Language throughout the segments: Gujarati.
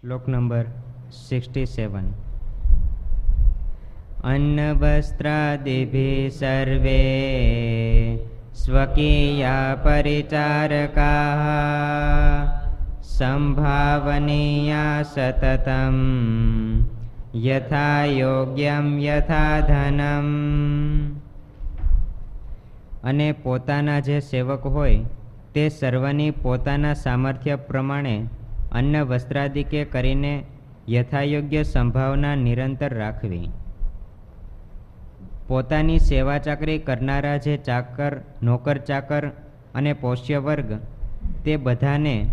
શ્લોક નંબર સિક્સટી સેવન. અન્નવસ્ત્રાદિભિ સર્વે સ્વકીયા પરિચારકા સંભાવનીયા સતતમ યથા યોગ્યમ યથા ધનમ. અને પોતાના જે સેવક હોય તે સર્વની પોતાના સામર્થ્ય પ્રમાણે અન્ન વસ્ત્રાદિકે કરીને યથાયોગ્ય સંભાવના નિરંતર રાખવી. પોતાની સેવા ચાકરી કરનારા જે ચાકર, નોકર ચાકર અને પોષ્ય વર્ગ તે બધાને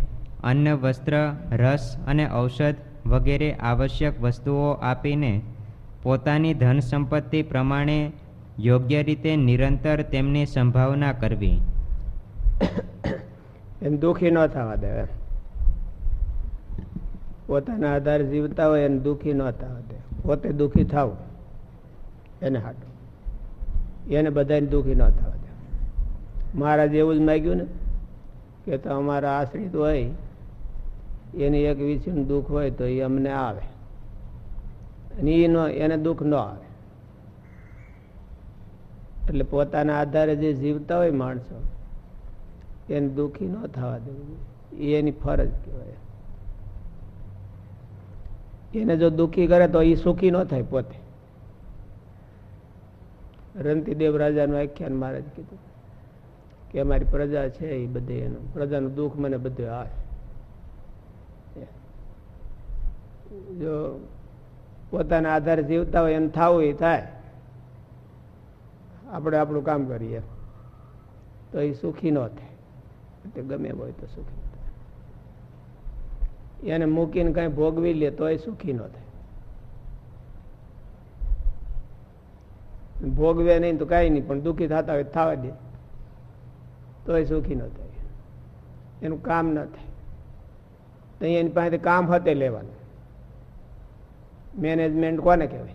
અન્ન, વસ્ત્ર, રસ અને ઔષધ વગેરે આવશ્યક વસ્તુઓ આપીને પોતાની ધન સંપત્તિ પ્રમાણે યોગ્ય રીતે નિરંતર તેમની સંભાવના કરવી. એમ દુઃખી ન થવા દે પોતાના આધારે જીવતા હોય એને દુઃખી ન થવા પોતે દુઃખી થવું, એને હાટું. એને બધાને દુઃખી ન થવા દે. મહારાજ એવું જ માગ્યું ને, કે તો અમારા આશ્રિત હોય, એની એક વિષયનું દુઃખ હોય તો એ અમને આવે. અને એ નો, એને દુઃખ ન આવે. એટલે પોતાના આધારે જે જીવતા હોય માણસો, એને દુઃખી ન થવા દેવું. એ એની ફરજ કહેવાય. એને જો દુઃખી કરે તો એ સુખી ન થાય પોતે. રંતીદેવ રાજાનું આખ્યાન મહારાજ કીધું કે અમારી પ્રજા છે એ બધે એનું. પ્રજાનું દુઃખ મને બધું આવે. જો પોતાના આધારે જીવતા હોય એમ થવું એ થાય. આપણે આપણું કામ કરીએ. તો એ સુખી ન થાય. એટલે ગમે હોય તો સુખી. એને મૂકીને કઈ ભોગવી લે તો સુખી ન થાય. ભોગવે નહીં તો કઈ નહીં પણ દુઃખી થતા હોય થવા દે. તો એ સુખી ન થાય. એનું કામ ન થાય. તો એની પાસેથી કામ હતે લેવાનું. મેનેજમેન્ટ કોને કહેવાય?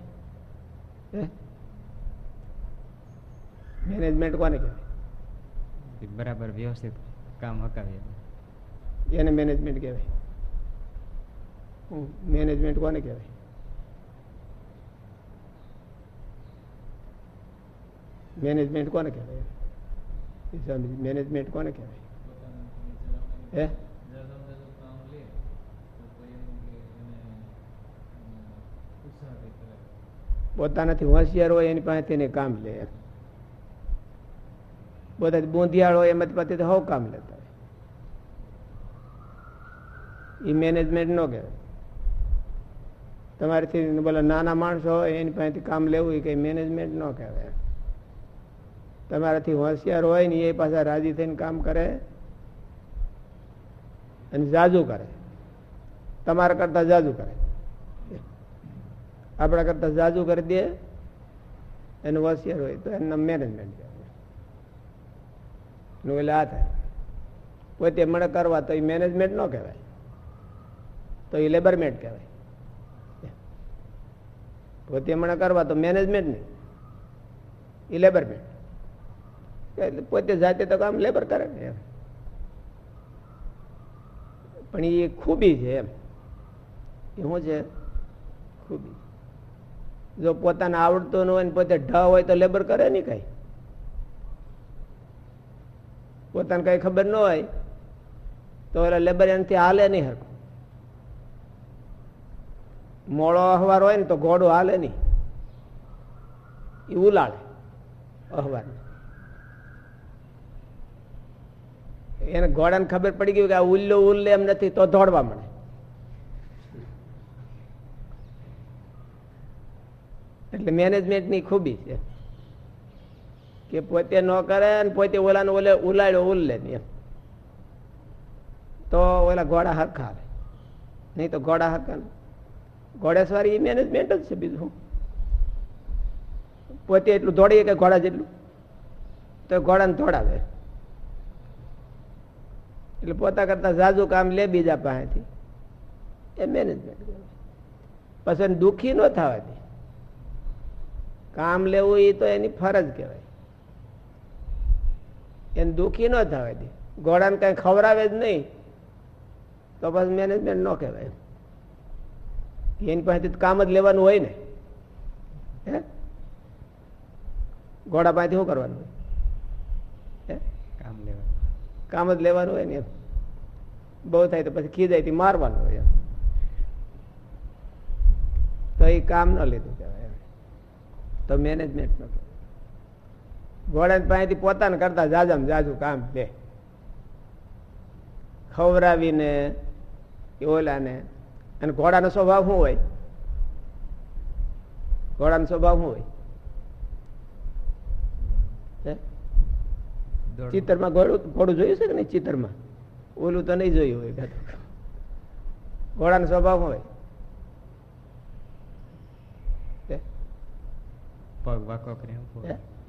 મેનેજમેન્ટ કોને કહેવાય? બરાબર વ્યવસ્થિત કામ હકાવીએ એને મેનેજમેન્ટ કહેવાય. મેનેજમેન્ટ કોને કહેવાય? મેનેજમેન્ટ કોને કહેવાય? મેનેજમેન્ટ કોને કહેવાય? હે? પોતાનાથી હોશિયાર હોય એની પાસે તેને કામ લે. બધા બુંધિયાળ હોય એમાંથી પાસે હવ કામ લેતા એ મેનેજમેન્ટ ન કહેવાય. તમારેથી બોલા નાના માણસો હોય, એની પાસેથી કામ લેવું એ કંઈ મેનેજમેન્ટ ન કહેવાય. તમારાથી હોશિયાર હોય ને એ પાછા રાજી થઈને કામ કરે અને જાજુ કરે. તમારા કરતા જાજુ કરે. આપણા કરતા જાજુ કરી દે એનું હોશિયાર હોય તો એના મેનેજમેન્ટ કહેવાય. એટલે આ થાય. પોતે મને કરવા તો એ મેનેજમેન્ટ ન કહેવાય. તો એ લેબરમેન્ટ કહેવાય. પોતે મને કરવા તો મેનેજમેન્ટ નહીં એ લેબરમેન્ટ એટલે પોતે જાતે તો કામ લેબર કરે ને એમ. પણ એ ખૂબી છે એમ. એ શું છે? ખૂબી. જો પોતાને આવડતું ન હોય ને પોતે ઢ હોય તો લેબર કરે નહીં કઈ. પોતાને કઈ ખબર ન હોય તો ઓલા લેબર એનાથી હાલે નહીં હરખું. મોડો અહવાર હોય ને તો ઘોડો હાલે નહીં. એ ઉલાળે અહવાર એને ઘોડાને ખબર પડી ગયું કે આ ઉલ્લો ઉલ્લે એમ નથી તો દોડવા મળે. એટલે મેનેજમેન્ટની ખૂબી છે. કે પોતે ન કરે ને પોતે ઓલાને ઓલે ઉલાડ્યો ઉલ્લે એમ. તો ઓલા ઘોડા હરખા આવે નહીં તો ઘોડા હરખા ઘોડેસવારી મેનેજમેન્ટ જ છે બીજું પોતે એટલું દોડીએ કે ઘોડા જેટલું? તો ઘોડાને દોડાવે. એટલે પોતા કરતા ઝાઝુ કામ લે બીજા પાસેથી. એ મેનેજમેન્ટ પછી દુઃખી ન થવા દે કામ લેવું એ તો એની ફરજ કહેવાય. એને દુઃખી ન થવા દે ઘોડાને કઈ ખવડાવે જ નહીં. તો પછી મેનેજમેન્ટ ન કહેવાય એની પાસેથી કામ જ લેવાનું હોય ને? હે? ઘોડા પાસેથી શું કરવાનું હોય? કામ જ લેવાનું હોય ને બહુ થાય તો પછી ખીજાયથી મારવાનું હોય તો એ કામ ન લીધું કહેવાય તો મેનેજમેન્ટ ન ઘોડા પાસેથી પોતાને કરતા જાજામ જાજુ કામ લે. ખવડાવીને કે ઓલાને અને ઘોડાનો સ્વભાવ શું હોય? ઘોડાનો સ્વભાવ શું હોય. ચિત્રમાં ઘોડું ઘોડું જોયું છે કે નહીં ચિત્રમાં ઓલું તો નહીં જોયું હોય. ઘોડાનો સ્વભાવ હોય? પગ વાંકો કરીને?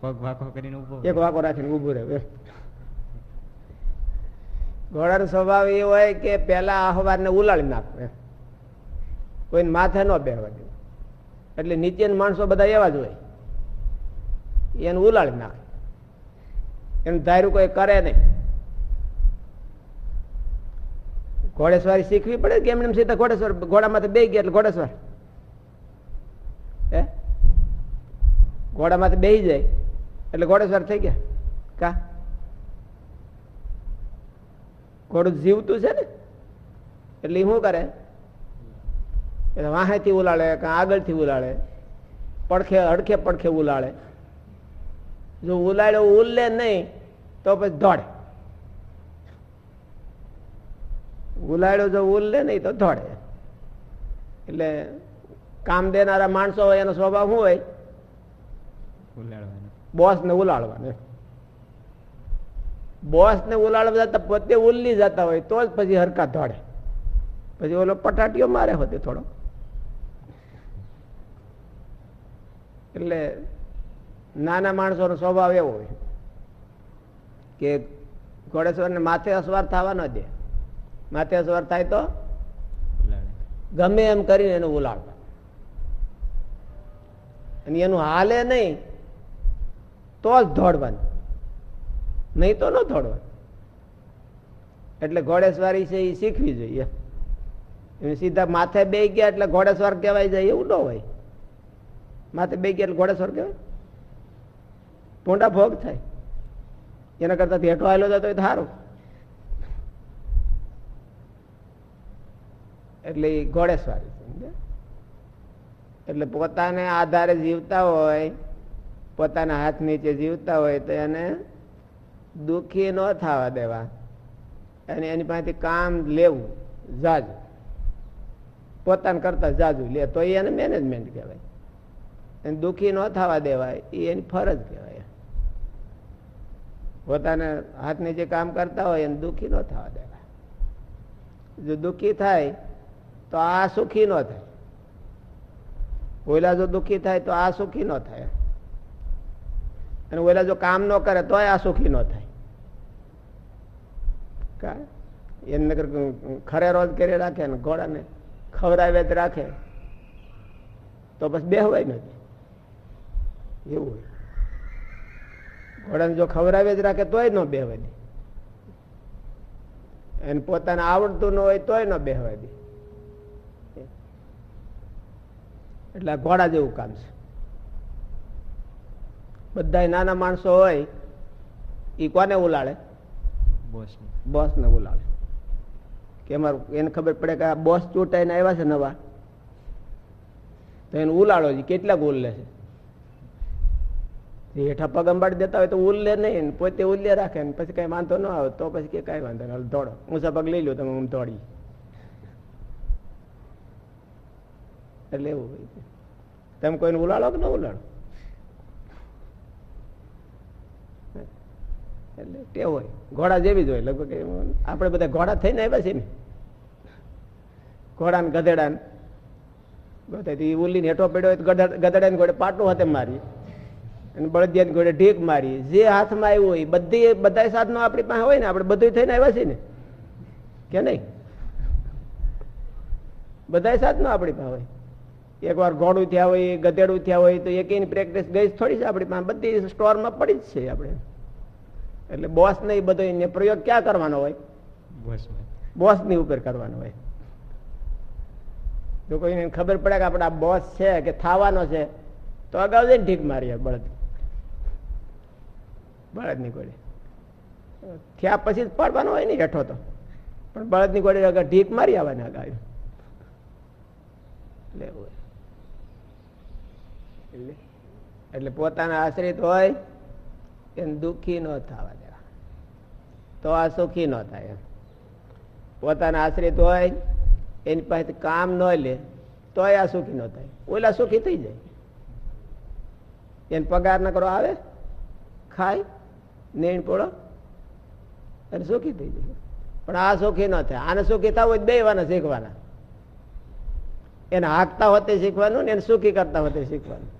પગ વાંકો કરીને ઊભો એક વાંકો રાખીને ઊભું રહે ઘોડાનો સ્વભાવ એ હોય કે પેલા આહવારને ઉલાળી નાખો એમ કોઈને માથે ન બેહવા દેવું એટલે નીચેના માણસો બધા એવા જ હોય. એને ઉલાળી નાખે. એનું ધાર્યું કોઈ કરે નહીં. ઘોડેસવારી શીખવી પડે કે એમને એમ સીધા ઘોડેસવાર ઘોડામાંથી બે ગયા એટલે ઘોડેસવાર? હે? ઘોડામાંથી બેહી જાય એટલે ઘોડેસવાર થઈ ગયા? કા? ઘોડું જીવતું છે ને? એટલે શું કરે? એટલે વાહેથી ઉલાળે કે આગળથી ઉલાળે. પડખે અડખે પડખે ઉલાળે. જો ઉલાળ્યો ઉલ્લે નહીં તો પછી દોડે ઉલાળ્યો જો ઉલ્લે નહીં તો દોડે એટલે કામ દેનારા માણસો હોય એનો સ્વભાવ શું હોય? ઉલાળવાનો. બોસ ને ઉલાળવાનું. બોસ ને ઉલાળવા જતા પોતે ઉલ્લી જતા હોય તો જ પછી હરકા દોડે પછી ઓલો પટાટીઓ મારે હોતે થોડો. એટલે નાના માણસોનો સ્વભાવ એવો હોય કે ઘોડેશ્વરને માથે અસવાર થવા ન દે. માથે અસવાર થાય તો ગમે એમ કરીને એનું ઉલાળવા અને એનું હાલે નહીં તો જ દોડવાનું નહીં તો ન દોડવાનું એટલે ઘોડેસવારી છે એ શીખવી જોઈએ. સીધા માથે બે ગયા એટલે ઘોડેસવાર કહેવાય જાય એવું ન હોય. માથે બે ગયા એટલે ઘોડેસવાર કહેવાય. પોંડા ભોગ થાય. એના કરતા હેઠો આવેલો જતો તો સારું એટલે એ સમજ્યા? એટલે પોતાને આધારે જીવતા હોય, પોતાના હાથ નીચે જીવતા હોય, તો એને દુઃખી ન થવા દેવા. અને એની પાસેથી કામ લેવું, જાજુ. પોતાને કરતા જાજુ લે, તો એને મેનેજમેન્ટ કહેવાય. એને દુઃખી ન થવા દેવાય, એ એની ફરજ કહેવાય. પોતાના હાથને જે કામ કરતા હોય એને દુઃખી ન થવા દેવાય. જો દુઃખી થાય, તો આ સુખી ન થાય. ઓલા જો દુઃખી થાય, તો આ સુખી ન થાય. અને ઓલા જો કામ ન કરે, તોય આ સુખી ન થાય. કા? એને નગર ખરે રોજ કરી રાખે ને ઘોડાને ખવડાવે રાખે. તો બસ બેહવાય નથી. એવું હોય. ઘોડાને જો ખવડાવી જ રાખે તોય ન બેહવા દે એને પોતાને આવડતું ન હોય તોય ન બેહવા દે એટલે ઘોડા જેવું કામ છે. બધા નાના માણસો હોય એ કોને ઉલાળે બોસ ને ઉલાળે કે અમારું એને ખબર પડે કે આ બોસ ચૂંટાઈને આવ્યા છે નવા. તો એને ઉલાળો કેટલા કેટલાક ઉલ્લે છે હેઠા પગ અંબાડી દેતા હોય તો ઉલ્લે નહીં, પોતે ઉલ્લે રાખે ને પછી કઈ વાંધો ન આવે તો પછી કે કઈ વાંધો નહીં દોડો. ઊંચા પગ લઈ લો તમે, હું દોડી. એટલે એવું હોય તમે કોઈને ઉલાળો કે ન ઉલાળો? એટલે ટેવ હોય. ઘોડા જેવી જ હોય, લગભગ આપણે બધા ઘોડા થઈને આવ્યા છીએ ને. ઘોડા ને ગધેડા ને ગધેડી ઉલ્લીને હેઠો પડ્યો હોય તો ગધેડા ને ઘોડે પાટો હાથે મારી અને બળદિયાની ઘોડે ઢીક મારી જે હાથમાં આવ્યું હોય બધી બધા સાધનો આપણી પાસે હોય ને આપણે બધું થઈને આવ્યા છીએ ને. કે નહીં? બધા સાધનો આપણી પાસે હોય. એકવાર ઘોડું થયા હોય ગધેડું થયા હોય તો એકેની પ્રેક્ટિસ ગઈ થોડી છે આપણી પાસે. બધી સ્ટોરમાં પડી જ છે આપણે. એટલે બોસ ને એ બધો એને પ્રયોગ ક્યાં કરવાનો હોય? બોસની. ઉપર કરવાનો હોય. જો કોઈને ખબર પડે કે આપણા બોસ છે કે થવાનો છે તો અગાઉ જઈને ઢીક મારીએ બળદ. બળદની ગોળી. થયા પછી પડવાનો હોય ને હેઠો તો. પણ બળદની ગોળી આગળ ઢીક મારી આવવાને અગાઉ. એટલે. એટલે એટલે પોતાના આશ્રિત હોય, એને દુઃખી ન થવા દેવા. તો આ સુખી ન થાય એમ. પોતાના આશ્રિત હોય, એની પાસે કામ ન લે તો આ સુખી ન થાય. ઓલા સુખી થઈ જાય. એને પગાર ન કરો, આવે? ખાય? નેણ પોળો? અને સુખી થઈ જાય પણ આ સુખી ન થાય. આને સુખી થવું હોય બેવાના શીખવાના. એને હાંકતા હોતે શીખવાનું ને એને સુખી કરતા હોતે શીખવાનું.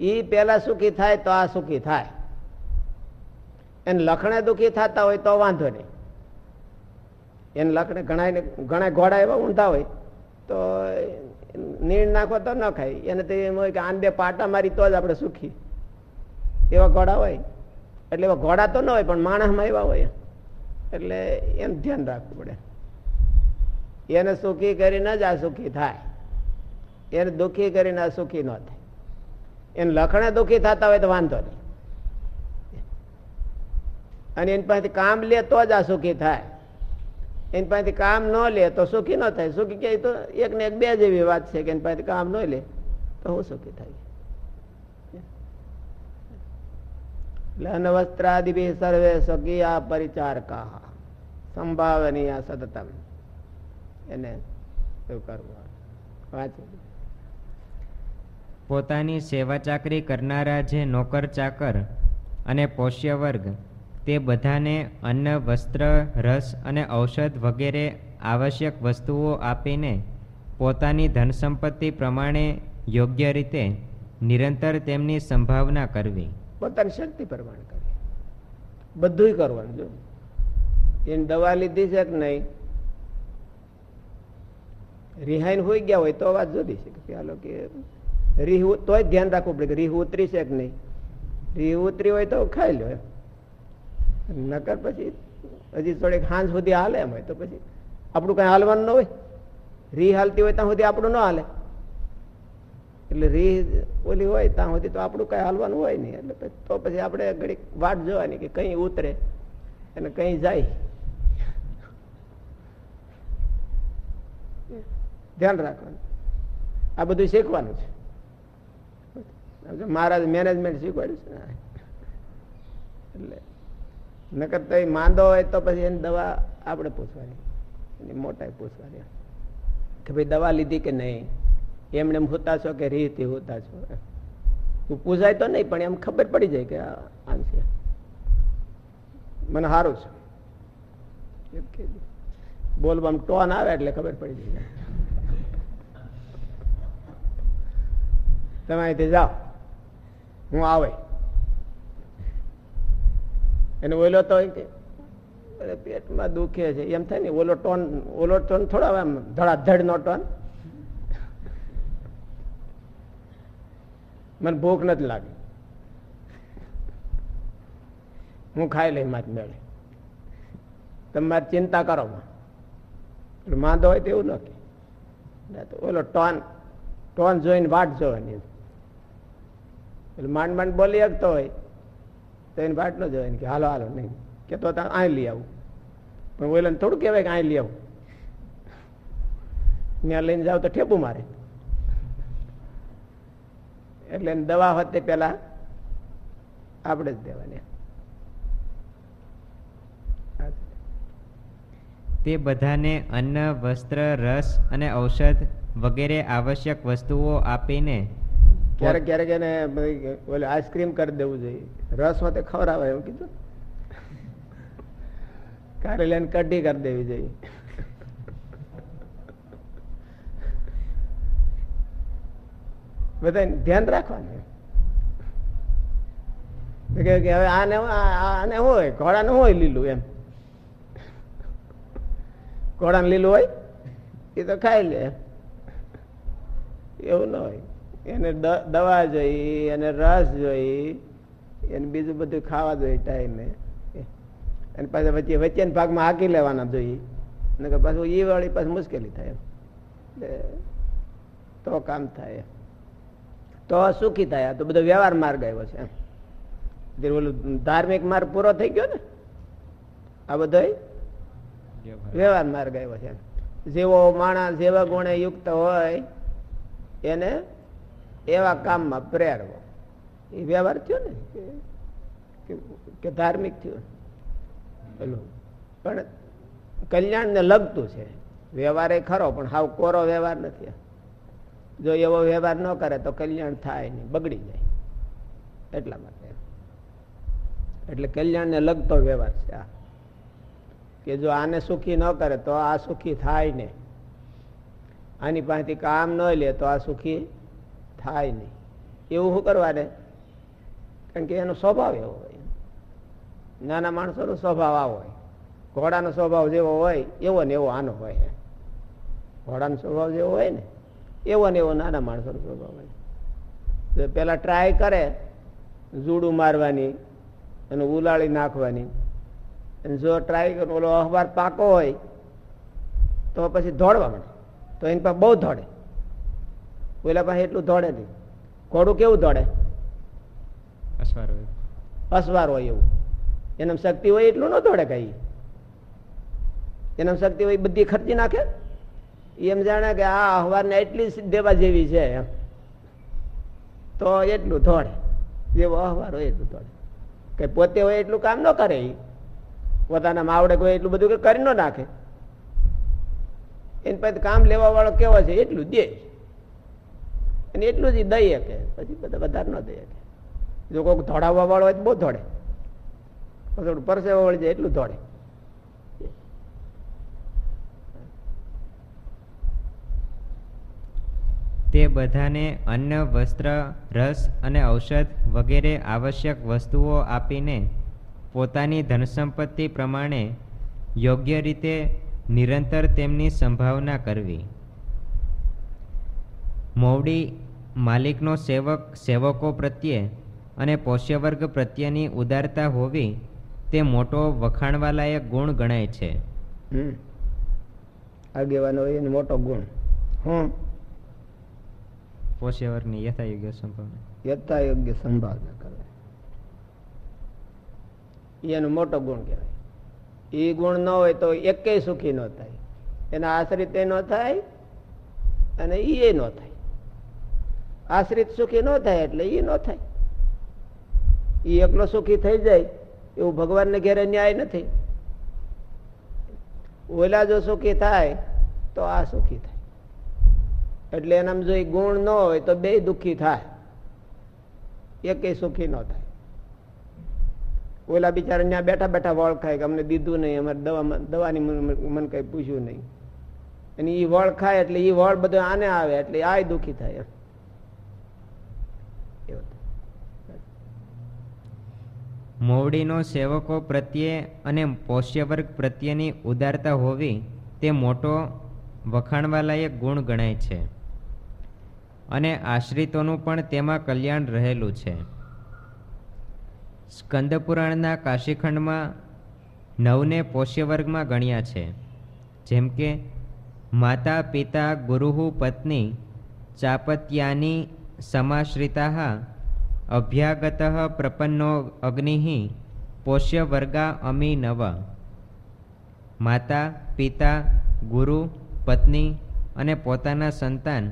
એ પેલા સુખી થાય તો આ સુખી થાય. એને લખણે દુખી થતા હોય તો વાંધો નહીં. એને લખણે ઘણા ઘણા ઘોડા એવા ઊંધા હોય તો નીણ નાખો તો ન ખાય. એને તો એમ હોય કે આને બે પાટા મારી તો જ આપણે સુખી. એવા ઘોડા હોય. એટલે એવા ઘોડા તો ન હોય, પણ માણસમાં એવા હોય. એટલે એમ ધ્યાન રાખવું પડે. એને સુખી કરીને જ આ સુખી થાય. એને દુઃખી કરીને આ સુખી ન થાય. એને લખણે દુઃખી થતા હોય તો વાંધો નહીં. અને એની પાસેથી કામ લે તો જ આ સુખી થાય. એની પાસેથી કામ ન લે તો સુખી ન થાય. સુખી કહે તો એક ને એક બે જેવી વાત છે કે એની પાસેથી કામ ન લે તો હું સુખી થાય. અનવસ્ત્રાદિભિ સર્વે સ્વકીયા પરિચારકા સંભાવનીય સતતમ એને એવું કરવું પોતાની સેવા ચાકરી કરનારા જે નોકર ચાકર અને પોષ્ય વર્ગ તે બધાને અન્ન, વસ્ત્ર, રસ અને ઔષધ વગેરે આવશ્યક વસ્તુઓ આપીને પોતાની ધન સંપત્તિ પ્રમાણે યોગ્ય રીતે નિરંતર તેમની સંભાવના કરવી. પોતાની શક્તિ પ્રમાણે કરે. બધું કરવાનું, જો. એને દવા લીધી છે કે નહીં? રિહાઈન હોઈ ગયા હોય તો વાત જોધી છે કે ચાલો કે રીહ તોય ધ્યાન રાખવું પડે કે રીહ ઉતરી છે કે નહીં? રીહ ઉતરી હોય તો ખાઈ લો નકર પછી હજી થોડીક હાંજ સુધી હાલે એમ હોય તો પછી આપણું કઈ હાલવાનું ન હોય. રી હાલતી હોય ત્યાં સુધી આપણું ન હાલે. એટલે રીહ ઓલી હોય ત્યાં સુધી તો આપણું કઈ હાલવાનું હોય નહીં. એટલે તો પછી આપણે ઘડીક વાટ જોવાની કે કઈ ઉતરે અને કઈ જાય. ધ્યાન રાખવાનું. આ બધું શીખવાનું છે. મહારાજ મેનેજમેન્ટ શીખવાડ્યું છે એટલે નકર તો માંદો હોય તો પછી એની દવા આપણે પૂછવાની. એની મોટાઈ પૂછવાની. કે ભાઈ દવા લીધી કે નહીં? એમને એમ હોતા છો કે રીતિ હોતા છો. તું પૂજાય તો નહીં, પણ એમ ખબર પડી જાય કે આમ છે. મને સારું છે. બોલવામાં ટોન આવે એટલે ખબર પડી જાય. તમે અહીંથી જાઓ. હું આવે. એને ઓલો તો પેટમાં દુખે છે. એમ થાય ને, ઓલો ટોન ઓલો ટોન થોડો આમ ધડાધડ નો ટોન. મને ભૂખ નથી લાગી. હું ખાઈ લઈ મારી મેળે. તમે મારી ચિંતા કરો એટલે માંદો હોય તો એવું ન કે. ઓલો ટોન ટોન જોઈને વાટ જોવાની એટલે માંડ માંડ બોલી શકતો હોય, તો એને વાટ ન જોવાની કે હાલો હાલો, નહીં. કે તો અહીં લઈ આવું. પણ ઓલાને થોડું કહેવાય કે અહીં લઈ આવું. ત્યાં લઈને જાવ તો ઠેપું મારે. એટલે દવા હોતે પેલા આપણે જ દેવાની. તે બધાને અન્ન વસ્ત્ર રસ અને ઔષધ વગેરે આવશ્યક વસ્તુઓ આપીને ક્યારેક ક્યારેક એને ઓલે આઈસ્ક્રીમ કરી દેવું જોઈએ. રસ હોતે ખવડાવે એવું કીધું. કારેલાની કઢી કરી દેવી જોઈએ. બધા ધ્યાન રાખવાનું. કે હવે આને આને હોય, ઘોડાને હોય લીલું એમ. ઘોડાને લીલું હોય, એ તો ખાઈ લે. એવું ન હોય. એને દવા જોઈ, એને રસ જોઈ, એને બીજું બધું ખાવા જોઈએ ટાઈમે. અને પાછા વચ્ચે વચ્ચેના ભાગમાં હાકી લેવાના જોઈએ નકર પાછું એ વાળી પાછી મુશ્કેલી થાય તો કામ થાય તો સુખી થયા. તો બધો વ્યવહાર માર્ગ આવ્યો છે. ઓલું ધાર્મિક માર્ગ પૂરો થઈ ગયો ને આ બધો વ્યવહાર. માર્ગ આવ્યો છે. જેવો માણસ જેવા ગુણે યુક્ત હોય એને એવા કામમાં પ્રેરવો. એ વ્યવહાર થયો ને કે- ધાર્મિક થયો. પેલું પણ કલ્યાણને લગતું છે. વ્યવહાર એ ખરો પણ હાવ કોરો વ્યવહાર નથી. જો એવો વ્યવહાર ન કરે તો કલ્યાણ થાય નહીં, બગડી જાય. એટલા માટે. એટલે કલ્યાણને લગતો વ્યવહાર છે આ. કે જો આને સુખી ન કરે તો આ સુખી થાય નહીં. આની પાસેથી કામ ન લે તો આ સુખી થાય નહીં. એવું શું કરવાને? કારણ કે એનો સ્વભાવ એવો હોય. નાના માણસોનો સ્વભાવ આવો હોય. ઘોડાનો સ્વભાવ જેવો હોય, એવો ને એવો આનો હોય. ઘોડાનો સ્વભાવ જેવો હોય ને. એવો ને એવો નાના માણસોનો સ્વભાવ હોય. પેલા ટ્રાય કરે જૂડું મારવાની અને ઉલાળી નાખવાની. અને જો ટ્રાય કરે ઓલો અખબાર પાકો હોય તો પછી દોડવા માંડે. તો એની પાસે બહુ દોડે ઓલા પાસે એટલું દોડે નહીં. ઘોડું કેવું દોડે અસવાર હોય. અસવાર હોય એવું. એનામ શક્તિ હોય એટલું ન દોડે કઈ. એનામ શક્તિ હોય બધી ખર્ચી નાખે. એમ જાણે કે આ અહવારને એટલી દેવા જેવી છે એમ. તો એટલું થોડે. જેવો અહવાર હોય એટલું થોડે. કે પોતે હોય એટલું કામ ન કરે એ પોતાના માવડે કોઈ એટલું બધું કે કરી ન નાખે. એની પછી કામ લેવા વાળો કેવો છે એટલું દે અને એટલું જ દઈએ કે પછી બધા વધારે ન દઈએ જો કોઈક દોડાવવા વાળો હોય તો બહુ ધોળે. થોડું પરસેવા વળી જાય એટલું દોડે તે બધાને અન્ન, વસ્ત્ર, રસ અને ઔષધ વગેરે આવશ્યક વસ્તુઓ આપીને પોતાની ધનસંપત્તિ પ્રમાણે યોગ્ય રીતે નિરંતર તેમની સંભાવના કરવી. મોવડી માલિકનો સેવક, સેવકો પ્રત્યે અને પોષ્યવર્ગ પ્રત્યેની ઉદારતા હોવી તે મોટો વખાણવાલાયક ગુણ ગણાય છે. આગેવાનો મોટો ગુણ. હું પોષ્યવર્ગની યથાયોગ્ય સંભાવના યથા યોગ્ય સંભાવના કરે એનો મોટો ગુણ કહેવાય એ ગુણ ન હોય તો એકેય સુખી ન થાય એના આશ્રિત ન થાય અને એ ન થાય આશ્રિત સુખી ન થાય એટલે એ ન થાય એ એકલો સુખી થઈ જાય એવું ભગવાનને ઘેરે ન્યાય નથી ઓલા જો સુખી થાય તો આ સુખી થાય એટલે એનામાં જો ગુણ ન હોય તો બે દુઃખી થાય. એકેય સુખી ન થાય. ઓલા બિચારા ત્યાં બેઠા બેઠા વળ ખાય કે અમને દીધું નહીં, અમારે દવા દવાની મન કઈ પૂછ્યું નહીં. અને એ વળ ખાય એટલે એ વળ બધું આને આવે એટલે આ દુઃખી થાય. મોવડીનો સેવકો પ્રત્યે અને પોષ્યવર્ગ પ્રત્યેની ઉદારતા હોવી તે મોટો વખાણવાલાયક ગુણ ગણાય છે. અને આશ્રિતોનું પણ તેમાં કલ્યાણ રહેલું છે. સ્કંદપુરાણના કાશીખંડમાં નવને પોષ્યવર્ગમાં ગણ્યા છે. જેમ કે, માતા પિતા ગુરુહુ પત્ની ચાપત્યાની સમાશ્રિતા અભ્યાગત પ્રપન્નો અગ્નિ પોષ્યવર્ગા અમી નવ. માતા, પિતા, ગુરુ, પત્ની અને પોતાના સંતાન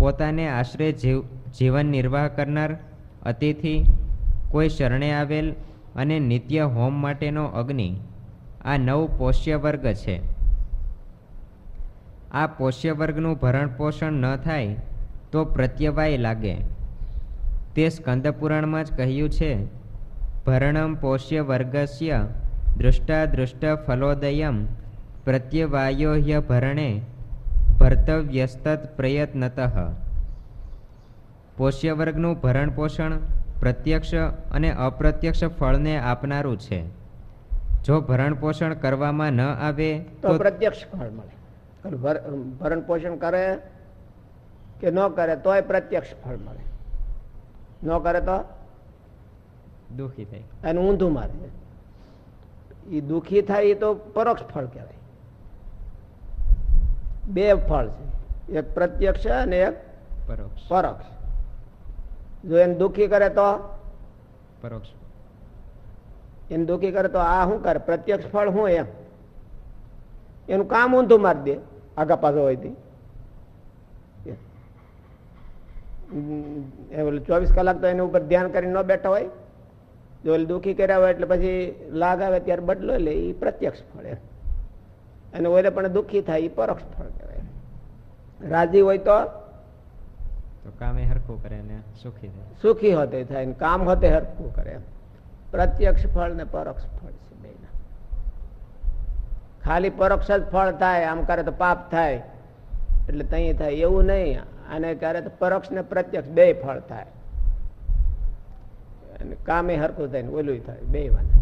પોતાને આશરે જીવ, જીવન નિર્વાહ કરનાર અતિથિ, કોઈ શરણે આવેલ અને નિત્ય હોમ માટેનો અગ્નિ. આ નવ પોષ્ય વર્ગ છે. આ પોષ્ય વર્ગનું ભરણ પોષણ ન થાય તો પ્રત્યવાય લાગે. તે સ્કંદપુરાણમાં જ કહ્યું છે, ભરણમ પોષ્ય વર્ગસ્ય દૃષ્ટા દૃષ્ટ ફલોદયમ પ્રત્યવાયો ભરણે ભર્તવ્યસ્તત પ્રયત્નત પોષ્યવર્ગનું ભરણ પોષણ પ્રત્યક્ષ અને અપ્રત્યક્ષ ફળને આપનારું છે. જો ભરણ પોષણ કરવામાં ન આવે તો પ્રત્યક્ષ ફળ મળે. અને ભરણ પોષણ કરે કે ન કરે તોય પ્રત્યક્ષ ફળ મળે. ન કરે તો દુઃખી થાય. એનું ઊંધું મારે એ દુઃખી થાય એ તો પરોક્ષ ફળ કહેવાય. બે ફળ છે. એક પ્રત્યક્ષ અને એક પરોક્ષ. પરોક્ષ. જો એને દુઃખી કરે તો? પરોક્ષ. એને દુઃખી કરે તો આ શું કરે? પ્રત્યક્ષ ફળ શું એમ? એનું કામ ઊંધું મારી દે. આગા પાછો હોય તે. ચોવીસ કલાક તો એની ઉપર ધ્યાન કરીને ન બેઠા હોય. જો દુઃખી કર્યા હોય એટલે પછી લાગ આવે ત્યારે બદલો લે. એ પ્રત્યક્ષ ફળ એમ. અને ઓરે પણ દુઃખી થાય એ પરોક્ષ ફળ કહેવાય. રાજી હોય તો કામે હરખું કરે ને સુખી થાય. સુખી હોતે થાય ને કામ હોતે હરખું કરે પ્રત્યક્ષ ફળ ને પરોક્ષ ફળ છે બેના ખાલી પરોક્ષ જ ફળ થાય આમ કરે તો પાપ થાય. એટલે તઈ થાય એવું નહીં. અને ક્યારે તો પરોક્ષ ને પ્રત્યક્ષ બે ફળ થાય. અને કામે હરખું થાય ને ઓલું થાય બે વાના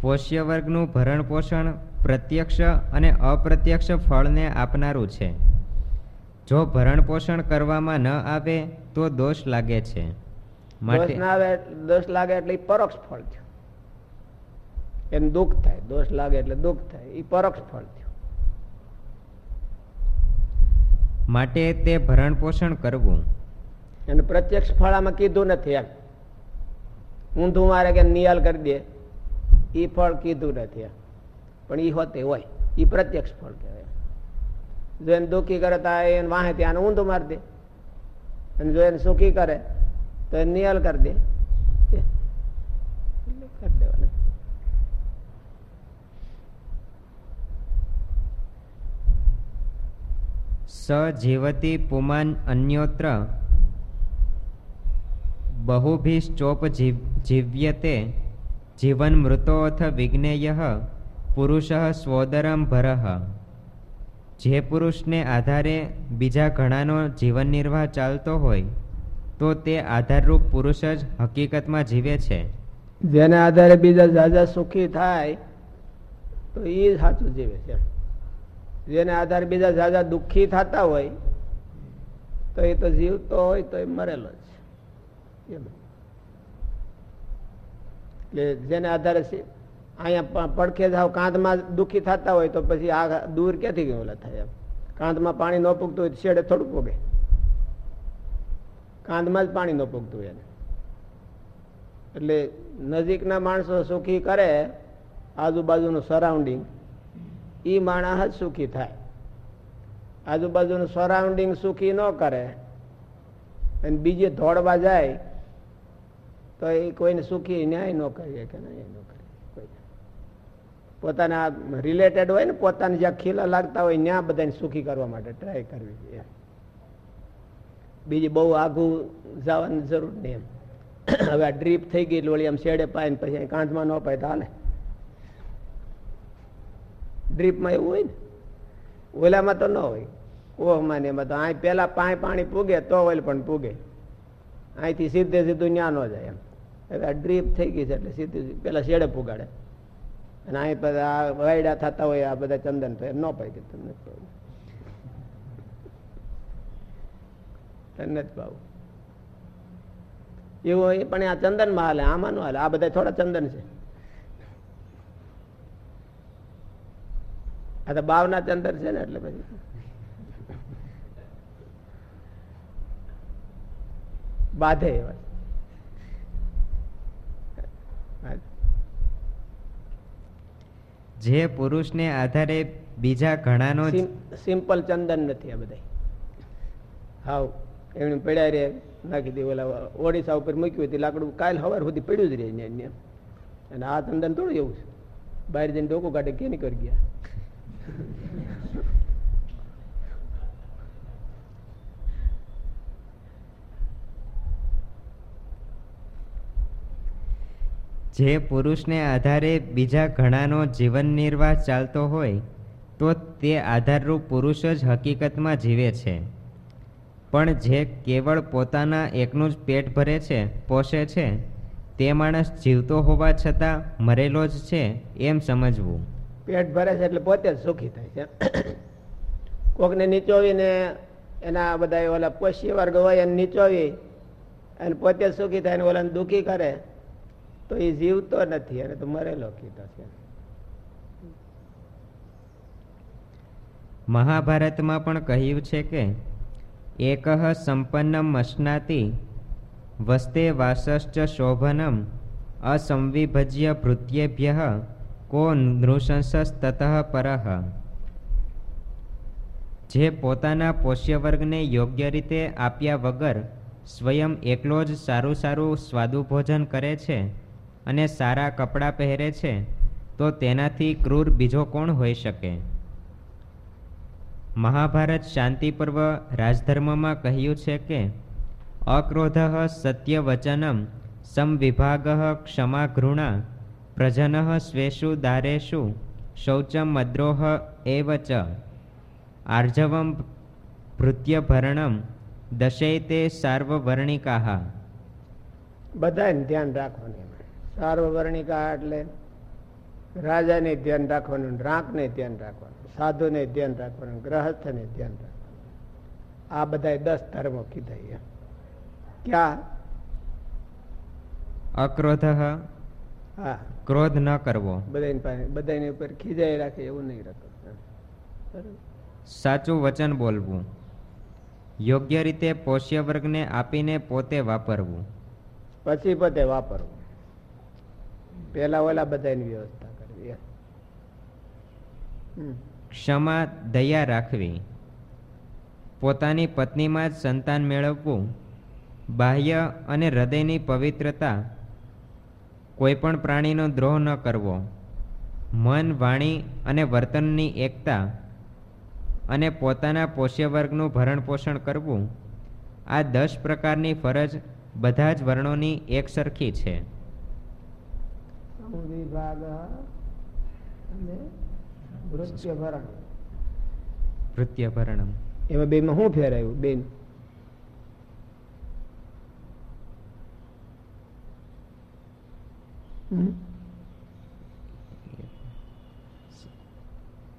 પોષ્ય વર્ગનું ભરણ પોષણ પ્રત્યક્ષ અને અપ્રત્યક્ષ ફળને આપનારું છે. જો ભરણ પોષણ કરવામાં ન આવે તો દોષ લાગે છે. દોષ માટે ના આવે દોષ લાગે એટલે પરોક્ષ ફળ થયું. એમ દુઃખ થાય દોષ લાગે એટલે દુઃખ થાય એ પરોક્ષ ફળ થયું. માટે તે ભરણ પોષણ કરવું. અને પ્રત્યક્ષ ફળ આમાં કીધું નથી એમ. ઊંધું મારે કે નિયાલ કરી દે. એ ફળ કીધું નથી પણ એ હોતે હોય. એ પ્રત્યક્ષ ફળ કહેવાય. જો એને દુઃખી કરે તો એને વાહે ત્યાં ઊંધું મારી દે. અને જો એને સુખી કરે તો એને નિયલ કરી દે. કરી દેવાના. સ જીવતી પુમાન અન્યોત્ર બહુભિશ્ચોપ જીવ- જીવ્યતે જીવન મૃતોથ વિજ્ઞેય, પુરુષ સ્વોદરમ ભરહ જે પુરુષને આધારે બીજા ઘણાનો જીવન નિર્વાહ ચાલતો હોય, તો તે આધારરૂપ પુરુષ જ હકીકતમાં જીવે છે. જેના આધારે બીજા જાજા સુખી થાય, તો એ સાચું જીવે છે. જેના આધારે બીજા જાજા દુઃખી થતા હોય, તો એ તો જીવતો હોય, તો એ મરેલો જ એમ. એટલે જેને આધારે અહીંયા પડખે જાવ કાંધમાં દુઃખી થતા હોય તો પછી આ દૂર ક્યાંથી ગયું ઓલા થાય કાંધમાં પાણી ન પૂગતું હોય શેડે થોડું પૂગે. કાંધમાં જ પાણી ન પૂગતું એને. એટલે નજીકના માણસો સુખી કરે, આજુબાજુનું સરાઉન્ડિંગ એ માણસ જ સુખી થાય. આજુબાજુનું સરાઉન્ડિંગ સુખી ન કરે, અને બીજે ધોડવા જાય તો એ કોઈને સુખી ન્યાય ન કરીએ કે નહીં ન કરીએ પોતાના રિલેટેડ હોય ને, પોતાને જ્યાં ખીલા લાગતા હોય, ત્યાં બધાને સુખી કરવા માટે ટ્રાય કરવી જોઈએ. બીજી બહુ આઘું જવાની જરૂર નહીં એમ. હવે આ ડ્રીપ થઈ ગઈ લોળી આમ શેડે પાય ને પછી કાંઠમાં ન પાય તો હાલે. ડ્રીપમાં એવું હોય ને, ઓલામાં તો ન હોય. ઓહમાં ને એમાં તો અહીં પેલા પાંય પાણી પૂગે, તો ઓઇલ પણ પૂગે. અહીંથી સીધે સીધું ન્યા ન જાય એમ. હવે આ ડ્રીપ થઈ ગઈ છે એટલે સીધી પેલા શેડે પુગાડે. અને અહીં બધા આ વાયડા થતા હોય આ બધા ચંદન તો એમ ન પાય કે તમને તમને જ પાવું એવું હોય પણ આ ચંદનમાં હાલે આમાં નું હાલે. આ બધા થોડા ચંદન છે. આ તો બાવના ચંદન છે ને એટલે પછી. બાધે એવા હા. જે પુરુષને આધારે બીજા ઘણાનો સિમ્પલ ચંદન નથી આ બધા હાવ એમને પડ્યા રે, નાખી દે ઓલા ઓડિશા ઉપર મૂક્યું હતું, લાકડું કાલ હવાર સુધી પડ્યું જ રહે ને એને. અને આ ચંદન થોડું એવું છે. બહાર જઈને ડોકો કાઢે કે નહીં કરી ગયા? જે પુરુષને આધારે બીજા ઘણાનો જીવન નિર્વાહ ચાલતો હોય, તો તે આધારરૂપ પુરુષ જ હકીકતમાં જીવે છે. પણ જે કેવળ પોતાના એકનું જ પેટ ભરે છે, પોષે છે, તે માણસ જીવતો હોવા છતાં મરેલો જ છે એમ સમજવું. પેટ ભરે છે એટલે પોતે જ સુખી થાય છે. કોકને નીચોવીને એના બધા ઓલા પોષી વર્ગ હોય એને નીચોવી અને પોતે સુખી થાય ને ઓલાને દુઃખી કરે. તો એ જીવતો નથી અને તો મરેલો કીધો છે. મહાભારતમાં પણ કહ્યું છે કે એકઃ સંપન્નમ મશ્નાતિ વસ્તે વાસશ્ચ શોભનમ અસંવિભજ્ય ભૃત્યેભ્ય કો નૃશંસસ્તત પરઃ। જે પોતાના પોષ્યવર્ગને યોગ્ય રીતે આપ્યા વગર સ્વયં એકલો જ સારું સારું સ્વાદુ ભોજન કરે છે અને સારા કપડાં પહેરે છે, તો તેનાથી ક્રૂર બીજો કોણ હોઈ શકે? મહાભારત શાંતિ પર્વ રાજધર્મમાં કહ્યું છે કે, અક્રોધ સત્ય વચનમ સમવિભાગ ક્ષમા ઘૃણા પ્રજન સ્વેષુ દારેશુ શૌચમ મદ્રોહ એવ ચ આર્જવમ ભૃત્યભરણમ, દશૈતે સાર્વવર્ણિકા. બધાને ધ્યાન રાખવાનું સાર્વવર્ણિકા એટલે રાજાને ધ્યાન રાખવાનું રાંકને ધ્યાન રાખવાનું સાધુને ધ્યાન રાખવાનું ગ્રહસ્થને ધ્યાન રાખવાનું. આ બધા દસ ધર્મો કીધા ક્યાં? અક્રોધ. હા. ક્રોધ ન કરવો. બધાની બધાની ઉપર ખીજાઈ રાખે એવું નહીં રાખવું બરાબર? સાચું વચન બોલવું. યોગ્ય રીતે પોષ્ય વર્ગને આપીને પોતે વાપરવું. પછી પોતે વાપરવું. પેલા ઓલા બધાની વ્યવસ્થા કરવી ક્ષમા, દયા રાખવી. પોતાની પત્નીમાં જ સંતાન મેળવવું. બાહ્ય અને હૃદયની પવિત્રતા. કોઈપણ પ્રાણીનો દ્રોહ ન કરવો. મન, વાણી અને વર્તનની એકતા. અને પોતાના પોષ્ય વર્ગનું ભરણ પોષણ કરવું. આ દસ પ્રકારની ફરજ બધા જ વર્ણોની એક સરખી છે. સંવિભાગ અને વૃત્યભરણ. ભૃત્યભરણમ એમાં બેમાં શું ફેર આવ્યું બેન?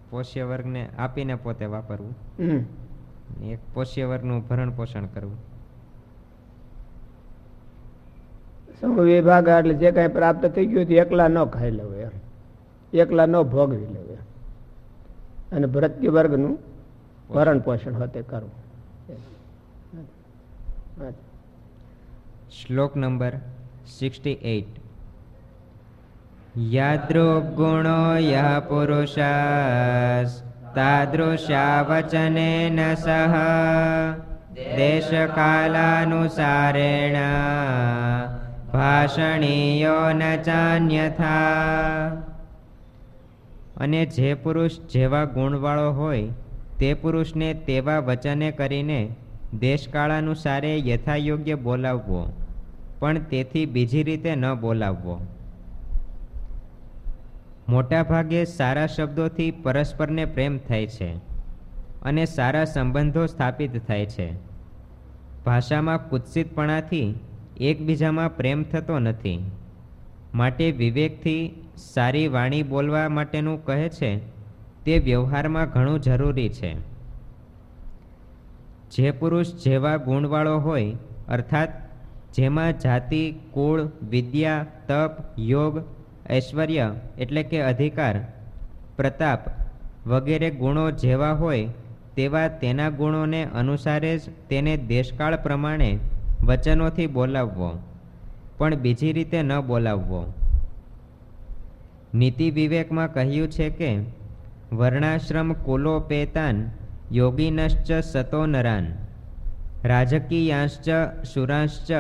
પોષ્ય વર્ગને આપીને પોતે વાપરવું. એક પોષ્ય વર્ગનું ભરણ પોષણ કરવું. સમવિભાગ એટલે જે કાંઈ પ્રાપ્ત થઈ ગયું તે એકલા ન ખાઈ લેવું એમ. એકલા ન ભોગવી લેવું અને ભરત્ય વર્ગનું ભરણ પોષણ હોતે કરવું. શ્લોક નંબર સિક્સટી એઇટ ગુણો યહ પુરુષાસ, તાદૃશા વચનેન સહ, દેશકાલાનુસારેણ. ભાષણીયો ન ચાન્યથા. અને જે પુરુષ જેવા ગુણવાળો હોય, તે પુરુષને તેવા વચને કરીને દેશકાળાનુસારે યથાયોગ્ય બોલાવવો, પણ તેથી બીજી રીતે ન બોલાવવો. મોટાભાગે સારા શબ્દોથી પરસ્પરને પ્રેમ થાય છે અને સારા સંબંધો સ્થાપિત થાય છે. ભાષામાં કુત્સિતપણાથી એકબીજામાં પ્રેમ થતો નથી. માટે વિવેકથી સારી વાણી બોલવા માટેનું કહે છે, તે વ્યવહારમાં ઘણું જરૂરી છે. જે પુરુષ જેવા ગુણવાળો હોય, અર્થાત જેમાં જાતિ, કુળ, વિદ્યા, તપ, યોગ, ઐશ્વર્ય એટલે કે અધિકાર, પ્રતાપ વગેરે ગુણો જેવા હોય, તેવા તેના ગુણોને અનુસારે જ તેને દેશકાળ પ્રમાણે વચનોથી બોલાવવો, પણ બીજી રીતે ન બોલાવવો. નીતિ વિવેકમાં કહ્યું છે કે, વર્ણાશ્રમ કુલો પેતાન યોગીનશ્ચ સતો નરાન, રાજકીયાંશ્ચ શુરાંશ્ચ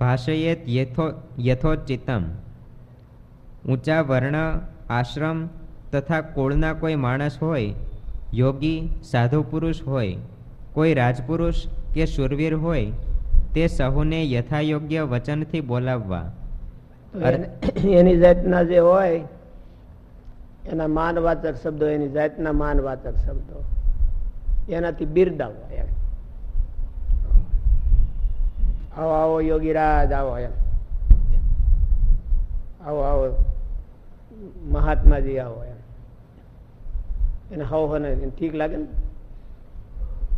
ભાષયેત યથો, યથોચિતમ. ઊંચા વર્ણ, આશ્રમ તથા કુળના કોઈ માણસ હોય, યોગી સાધુ પુરુષ હોય, કોઈ રાજપુરુષ કે સુરવીર હોય તે સહુને યથાયોગ્ય વચનથી બોલાવવા. એની જાતના જે હોય એના માનવાચક શબ્દો એની જાતના માનવાચક શબ્દો. એનાથી બિરદાવવા એમ. આવો આવો યોગીરાજ આવો એમ. આવો આવો મહાત્માજી આવો એમ. એને હવ હોને ઠીક લાગે ને?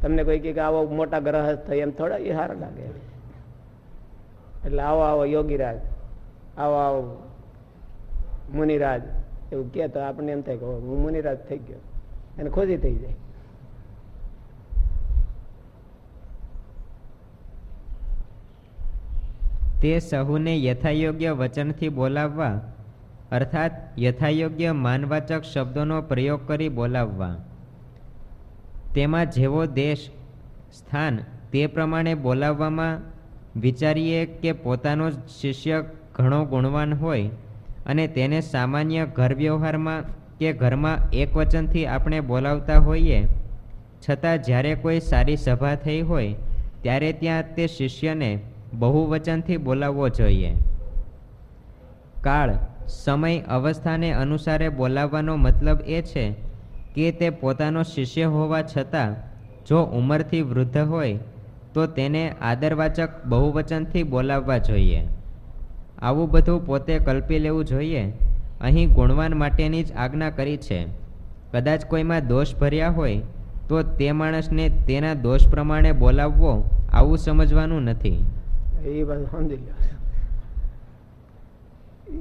તમને કોઈ કે આવો મોટા ગ્રહસ્થ થાય એમ થોડા એ સારા લાગે એમ. એટલે આવો આવો યોગીરાજ, આવો આવો મુનિરાજ, એવું કહે તો આપણને એમ થાય કે હું મુનિરાજ થઈ ગયો. એને ખોજી થઈ જાય. તે સહુને યથાયોગ્ય વચનથી બોલાવવા, અર્થાત યથાયોગ્ય માનવાચક શબ્દોનો પ્રયોગ કરી બોલાવવા. તેમાં જેવો દેશ, સ્થાન તે પ્રમાણે બોલાવવામાં વિચારીએ કે પોતાનો શિષ્ય ઘણો ગુણવાન હોય અને તેને સામાન્ય ઘર વ્યવહારમાં કે ઘરમાં એક વચનથી આપણે બોલાવતા હોઈએ, છતાં જ્યારે કોઈ સારી સભા થઈ હોય, ત્યારે ત્યાં તે શિષ્યને બહુવચનથી બોલાવવો જોઈએ. કાળ, સમય, અવસ્થાને અનુસારે બોલાવવાનો મતલબ એ છે કે તે પોતાનો શિષ્ય હોવા છતાં જો ઉંમરથી વૃદ્ધ હોય તો તેને આદરવાચક બહુવચનથી બોલાવવા જોઈએ. આવું બધું પોતે કલ્પી લેવું જોઈએ. અહીં ગુણવાન માટેની જ આજ્ઞા કરી છે. કદાચ કોઈમાં દોષ ભર્યા હોય, તો તે માણસને તેના દોષ પ્રમાણે બોલાવવો આવું સમજવાનું નથી. એ વાત સમજી લો.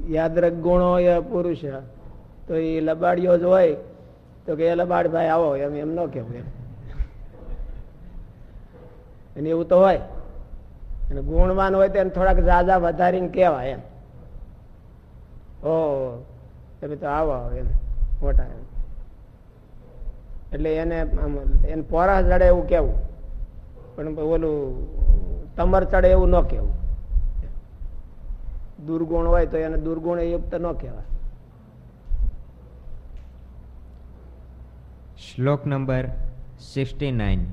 યાદ રાખ ગુણો એ પુરુષ, તો એ લબાડીઓ જ હોય, તો કે એ લબાડ ભાઈ આવો, એમ એમ ન કેવું એમ. અને એવું તો હોય. અને ગુણવાન હોય તો એને થોડાક જાજા વધારીને કહેવાય એમ. ઓ, તમે તો આવો આવો એમ મોટા એમ. એટલે એને આમ, એને પોરા ચડે એવું કેવું. પણ ઓલું તમર ચડે એવું ન કેવું. દુર્ગુણ હોય તો એને દુર્ગુણ યુક્ત ન કહેવાય. શ્લોક નંબર સિક્સટી નાઇન.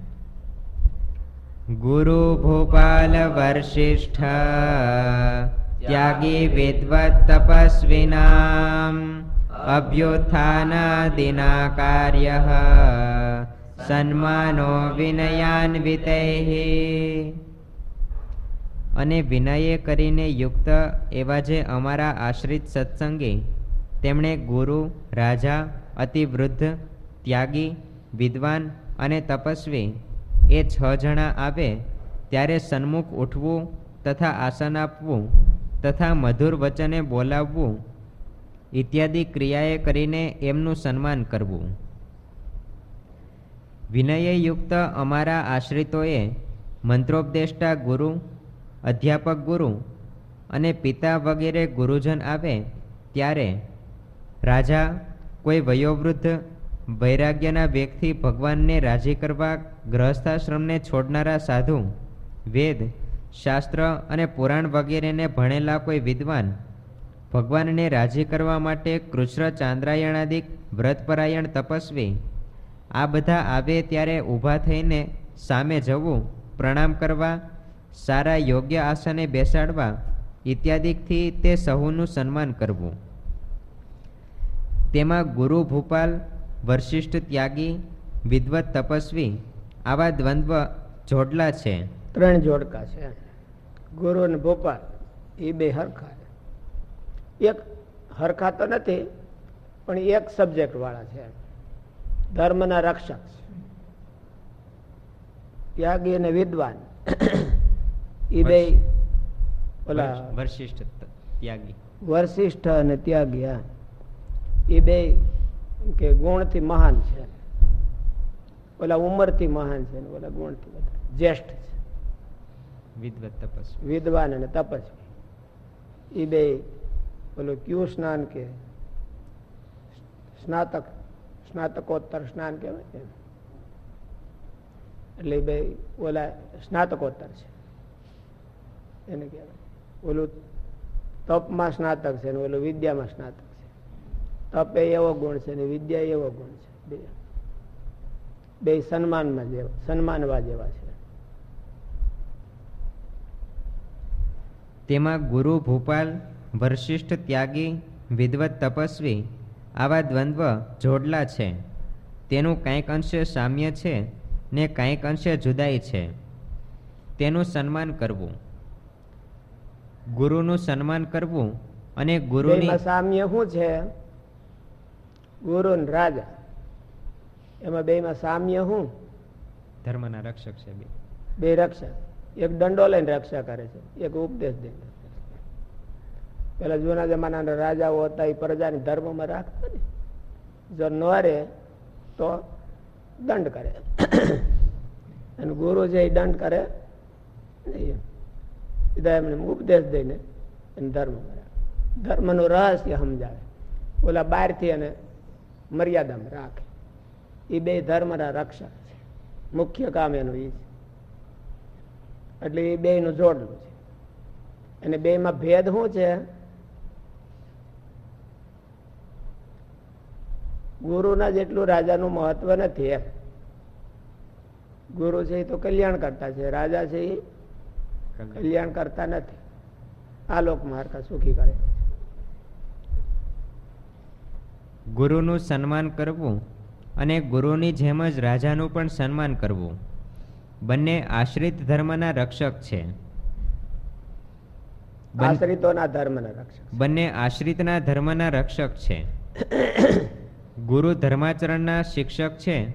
ગુરુ ભોપાલ વર્ષિષ્ઠ ત્યાગી વિદ્વત તપસ્વિનામ અભ્યુત્થાનાદિના કાર્ય સન્માનો વિનયાન્વિતૈ. અને વિનયે કરીને યુક્ત એવા જે અમારા આશ્રિત સત્સંગી, તેમણે ગુરુ, રાજા, અતિવૃદ્ધ, ત્યાગી, વિદ્વાન અને તપસ્વી એ છ જણા આવે, ત્યારે સન્મુખ ઉઠવું તથા આસન આપવું તથા મધુર વચને બોલાવવું ઇત્યાદિ ક્રિયાએ કરીને એમનું સન્માન કરવું. વિનયયુક્ત અમારા આશ્રિતોએ મંત્રોપદેષ્ટા ગુરુ, અધ્યાપક ગુરુ અને પિતા વગેરે ગુરુજન આવે ત્યારે રાજા કોઈ વયોવૃદ્ધ વૈરાગ્યના વ્યક્તિ ભગવાનને રાજી કરવા ગ્રહસ્થાશ્રમને છોડનારા સાધુ, વેદ, શાસ્ત્ર અને પુરાણ વગેરેને ભણેલા કોઈ વિદ્વાન, ભગવાનને રાજી કરવા માટે કૃષ્ણ ચાંદ્રાયણાદિક વ્રતપરાયણ તપસ્વી, આ બધા આવે ત્યારે ઊભા થઈને સામે જવું, પ્રણામ કરવા, સારા યોગ્ય આસને બેસાડવા ઇત્યાદિથી તે સહુનું સન્માન કરવું. તેમાં ગુરુ ભૂપાલ વરશિષ્ઠ ત્યાગી, વિદ્વત તપસ્વી આવા દ્વંદ્વ જોડલા છે? ત્રણ જોડકા છે. ગુરુ અને ભોપાલ એ બે હરખા એક હરખા તો નથી પણ એક સબ્જેક્ટ વાળા છે. ધર્મના રક્ષક ત્યાગી અને વિદ્વાન. એ બે ઓલા વરશિષ્ઠ ત્યાગી. વરશિષ્ઠ અને ત્યાગી એ બે કે ગુણથી મહાન છે. ઓલા ઉંમરથી મહાન છે ને ઓલા ગુણથી બધા જ્યેષ્ઠ છે. વિદવત તપસ્વી. વિદ્વાન અને તપસ્વી. એ બે ઓલું ક્યુ સ્નાન કે? સ્નાતક સ્નાતકોત્તર સ્નાન કહેવાય ને? એટલે બે ઓલા સ્નાતકોત્તર છે. એને કહેવાય. ઓલું તપમાં સ્નાતક છે ને ઓલું વિદ્યામાં સ્નાતક છે. તપે એવો ગુણ છે ને વિદ્યા એવો ગુણ છે. બે. બે સન્માનમાં જેવા સન્માનવા જેવા છે. તેમાં ગુરુ ભોપાલ વરશિષ્ઠ ત્યાગી વિદવત તપસ્વી આવા દ્વંદ્વ જોડલા છે. તેનું કંઈક અંશે સામ્ય છે ને કંઈક અંશે જુદાઈ છે. તેનું સન્માન કરવું. ગુરુનું સન્માન કરવું અને ગુરુની સામ્ય શું છે? ગુરુ રાજા. એમાં બેમાં સામ્ય શું ધર્મના રક્ષક છે બે. બે રક્ષક એક દંડો લઈને રક્ષા કરે છે. એક ઉપદેશ દે પેલા જૂના જમાનાના રાજાઓ હતા એ પ્રજાની ધર્મમાં રાખતા ને. જો ન રે તો દંડ કરે. અને ગુરુ છે એ દંડ કરે એમને ઉપદેશ દઈને એને ધર્મ કરે ધર્મનું રહસ્ય સમજાવે. ઓલા બહારથી એને મર્યાદામાં રાખે. એ બે ધર્મના રક્ષક છે. મુખ્ય કામ એનું એ છે. એટલે એ બેયનું જોડલું છે. અને બેયમાં ભેદ શું છે? ગુરુના જેટલું રાજાનું મહત્વ નથી એમ. ગુરુ છે એ તો કલ્યાણ કરતા છે. રાજા છે એ કલ્યાણ કરતા નથી. આ લોકમાં મારતા સુખી કરે. ગુરુનું સન્માન કરવું અને ગુરુની જેમ જ રાજાનું પણ સન્માન કરવું. બંને આશ્રિત ધર્મના રક્ષક છે. આશ્રિતોના ધર્મના રક્ષક બંને આશ્રિતના ધર્મના રક્ષક છે. ગુરુ ધર્માચરણના શિક્ષક છે.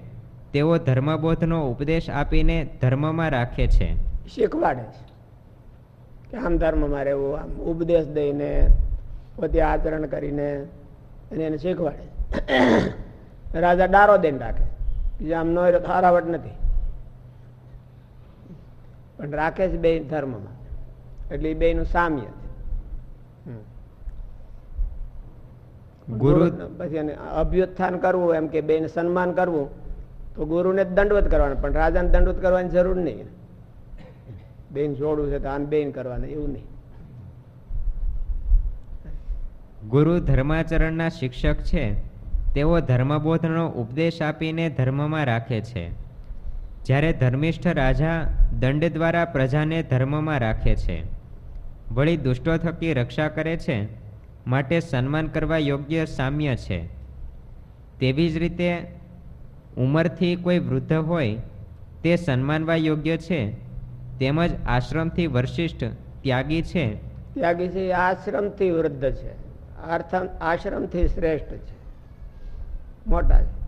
તેઓ ધર્મબોધનો ઉપદેશ આપીને ધર્મમાં રાખે છે. શીખવાડે છે. કે આમ ધર્મમાં રહેવું આમ ઉપદેશ દઈને પોતે આચરણ કરીને એને શીખવાડે છે. રાજા ડારો દઈને રાખે. બીજા આમ નો હારાવટ નથી. પણ રાખે છે બે ધર્મમાં. એટલે એ બેયનું સામ્ય છે. હમ. ગુરુ પછી એને અભ્યુત્થાન કરવું એમ કે બેને સન્માન કરવું તો ગુરુને જ દંડવત કરવાનું પણ રાજાને દંડવત કરવાની જરૂર નહીં. બેન જોડવું છે તો આને બેન કરવાનું એવું નહીં. ગુરુ ધર્માચરણના શિક્ષક છે. તેઓ ધર્મબોધનો ઉપદેશ આપીને ધર્મમાં રાખે છે. જ્યારે ધર્મિષ્ઠ રાજા દંડ દ્વારા પ્રજાને ધર્મમાં રાખે છે, વળી દુષ્ટો થકી રક્ષા કરે છે, માટે સન્માન કરવા યોગ્ય સામ્ય છે. તેવી જ રીતે ઉંમરથી કોઈ વૃદ્ધ હોય, તે સન્માનવા યોગ્ય છે, તેમજ આશ્રમથી વરિષ્ઠ ત્યાગી છે. ત્યાગી છે આશ્રમથી વૃદ્ધ છે. આશ્રમથી શ્રેષ્ઠ છે. મોટા છે.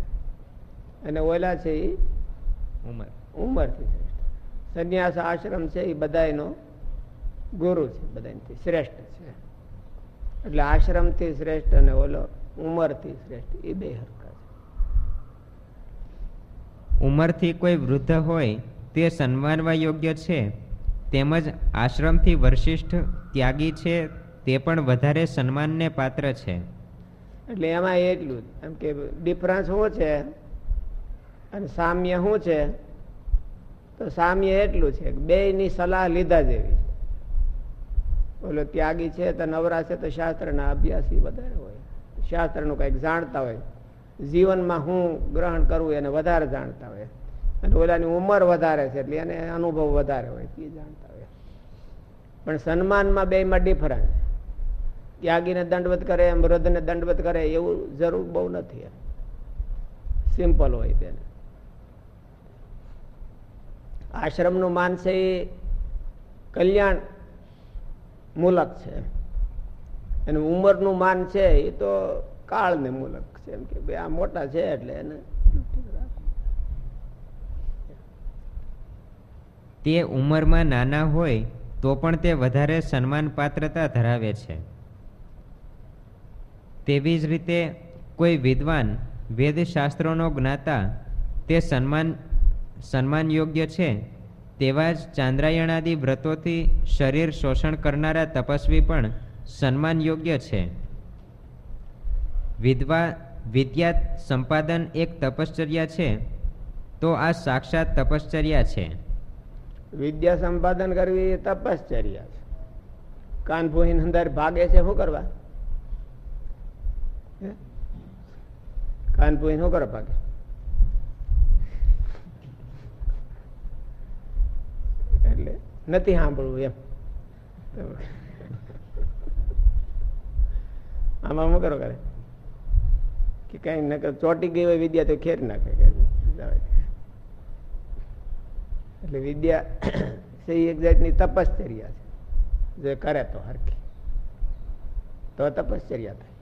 અને ઓલા છે એ ઉંમર. ઉંમરથી શ્રેષ્ઠ. સંન્યાસ આશ્રમ છે એ બધાયનો ગુરુ છે બધાથી શ્રેષ્ઠ છે. એટલે આશ્રમથી શ્રેષ્ઠ અને ઓલો ઉંમરથી શ્રેષ્ઠ એ બે હરખા છે. ઉંમરથી કોઈ વૃદ્ધ હોય તે સન્માનવા યોગ્ય છે? તેમજ આશ્રમથી વરિષ્ઠ ત્યાગી છે તે પણ વધારે સન્માનને પાત્ર છે? એટલે એમાં એટલું જ. એમ કે ડિફરન્સ શું છે? અને સામ્ય શું છે? તો સામ્ય એટલું છે કે બેયની સલાહ લીધા જેવી છે. ઓલો ત્યાગી છે તો નવરા છે તો શાસ્ત્રના અભ્યાસી વધારે હોય. શાસ્ત્રનું કંઈક જાણતા હોય. જીવનમાં હું ગ્રહણ કરવું એને વધારે જાણતા હોય. અને ઓલાની ઉંમર વધારે છે એટલે એને અનુભવ વધારે હોય તે જાણતા હોય. પણ સન્માનમાં બેયમાં ડિફરન્સ ત્યાગીને દંડવત કરે એમ વૃદ્ધને દંડવત કરે, એવું જરૂર બહુ નથી સિમ્પલ હોય તેને. આશ્રમનું માન છે એ કલ્યાણ મૂલક છે અને ઉંમરનું માન છે એ તો કાળને મૂલક છે એમ કે ભાઈ આ મોટા છે એટલે એને તે ઉંમરમાં નાના હોય તો પણ તે વધારે સન્માન પાત્રતા ધરાવે છે. તેવી જ રીતે કોઈ વિદ્વાન વેદશાસ્ત્રોનો જ્ઞાતા તે સન્માન સન્માન યોગ્ય છે, તેવા જ ચાંદ્રાયણાદિ વ્રતોથી શરીર શોષણ કરનારા તપસ્વી પણ સન્માન યોગ્ય છે. વિધવા વિદ્યા સંપાદન એક તપશ્ચર્યા છે, તો આ સાક્ષાત તપશ્ચર્યા છે. વિદ્યા સંપાદન કરવી એ તપશ્ચર્યા છે. કાન અંદર ભાગે છે, શું કરવા? કાન પૂરી શું કરવા પાકે? એટલે નથી સાંભળવું એમ. આમાં શું કરો કરે કે કઈ નકર ચોટી ગઈ હોય વિદ્યા તો ખેર નાખે એટલે વિદ્યા છે એક જાતની તપશ્ચર્યા છે. જે કરે તો હરખી. તો તપશ્ચર્યા થાય.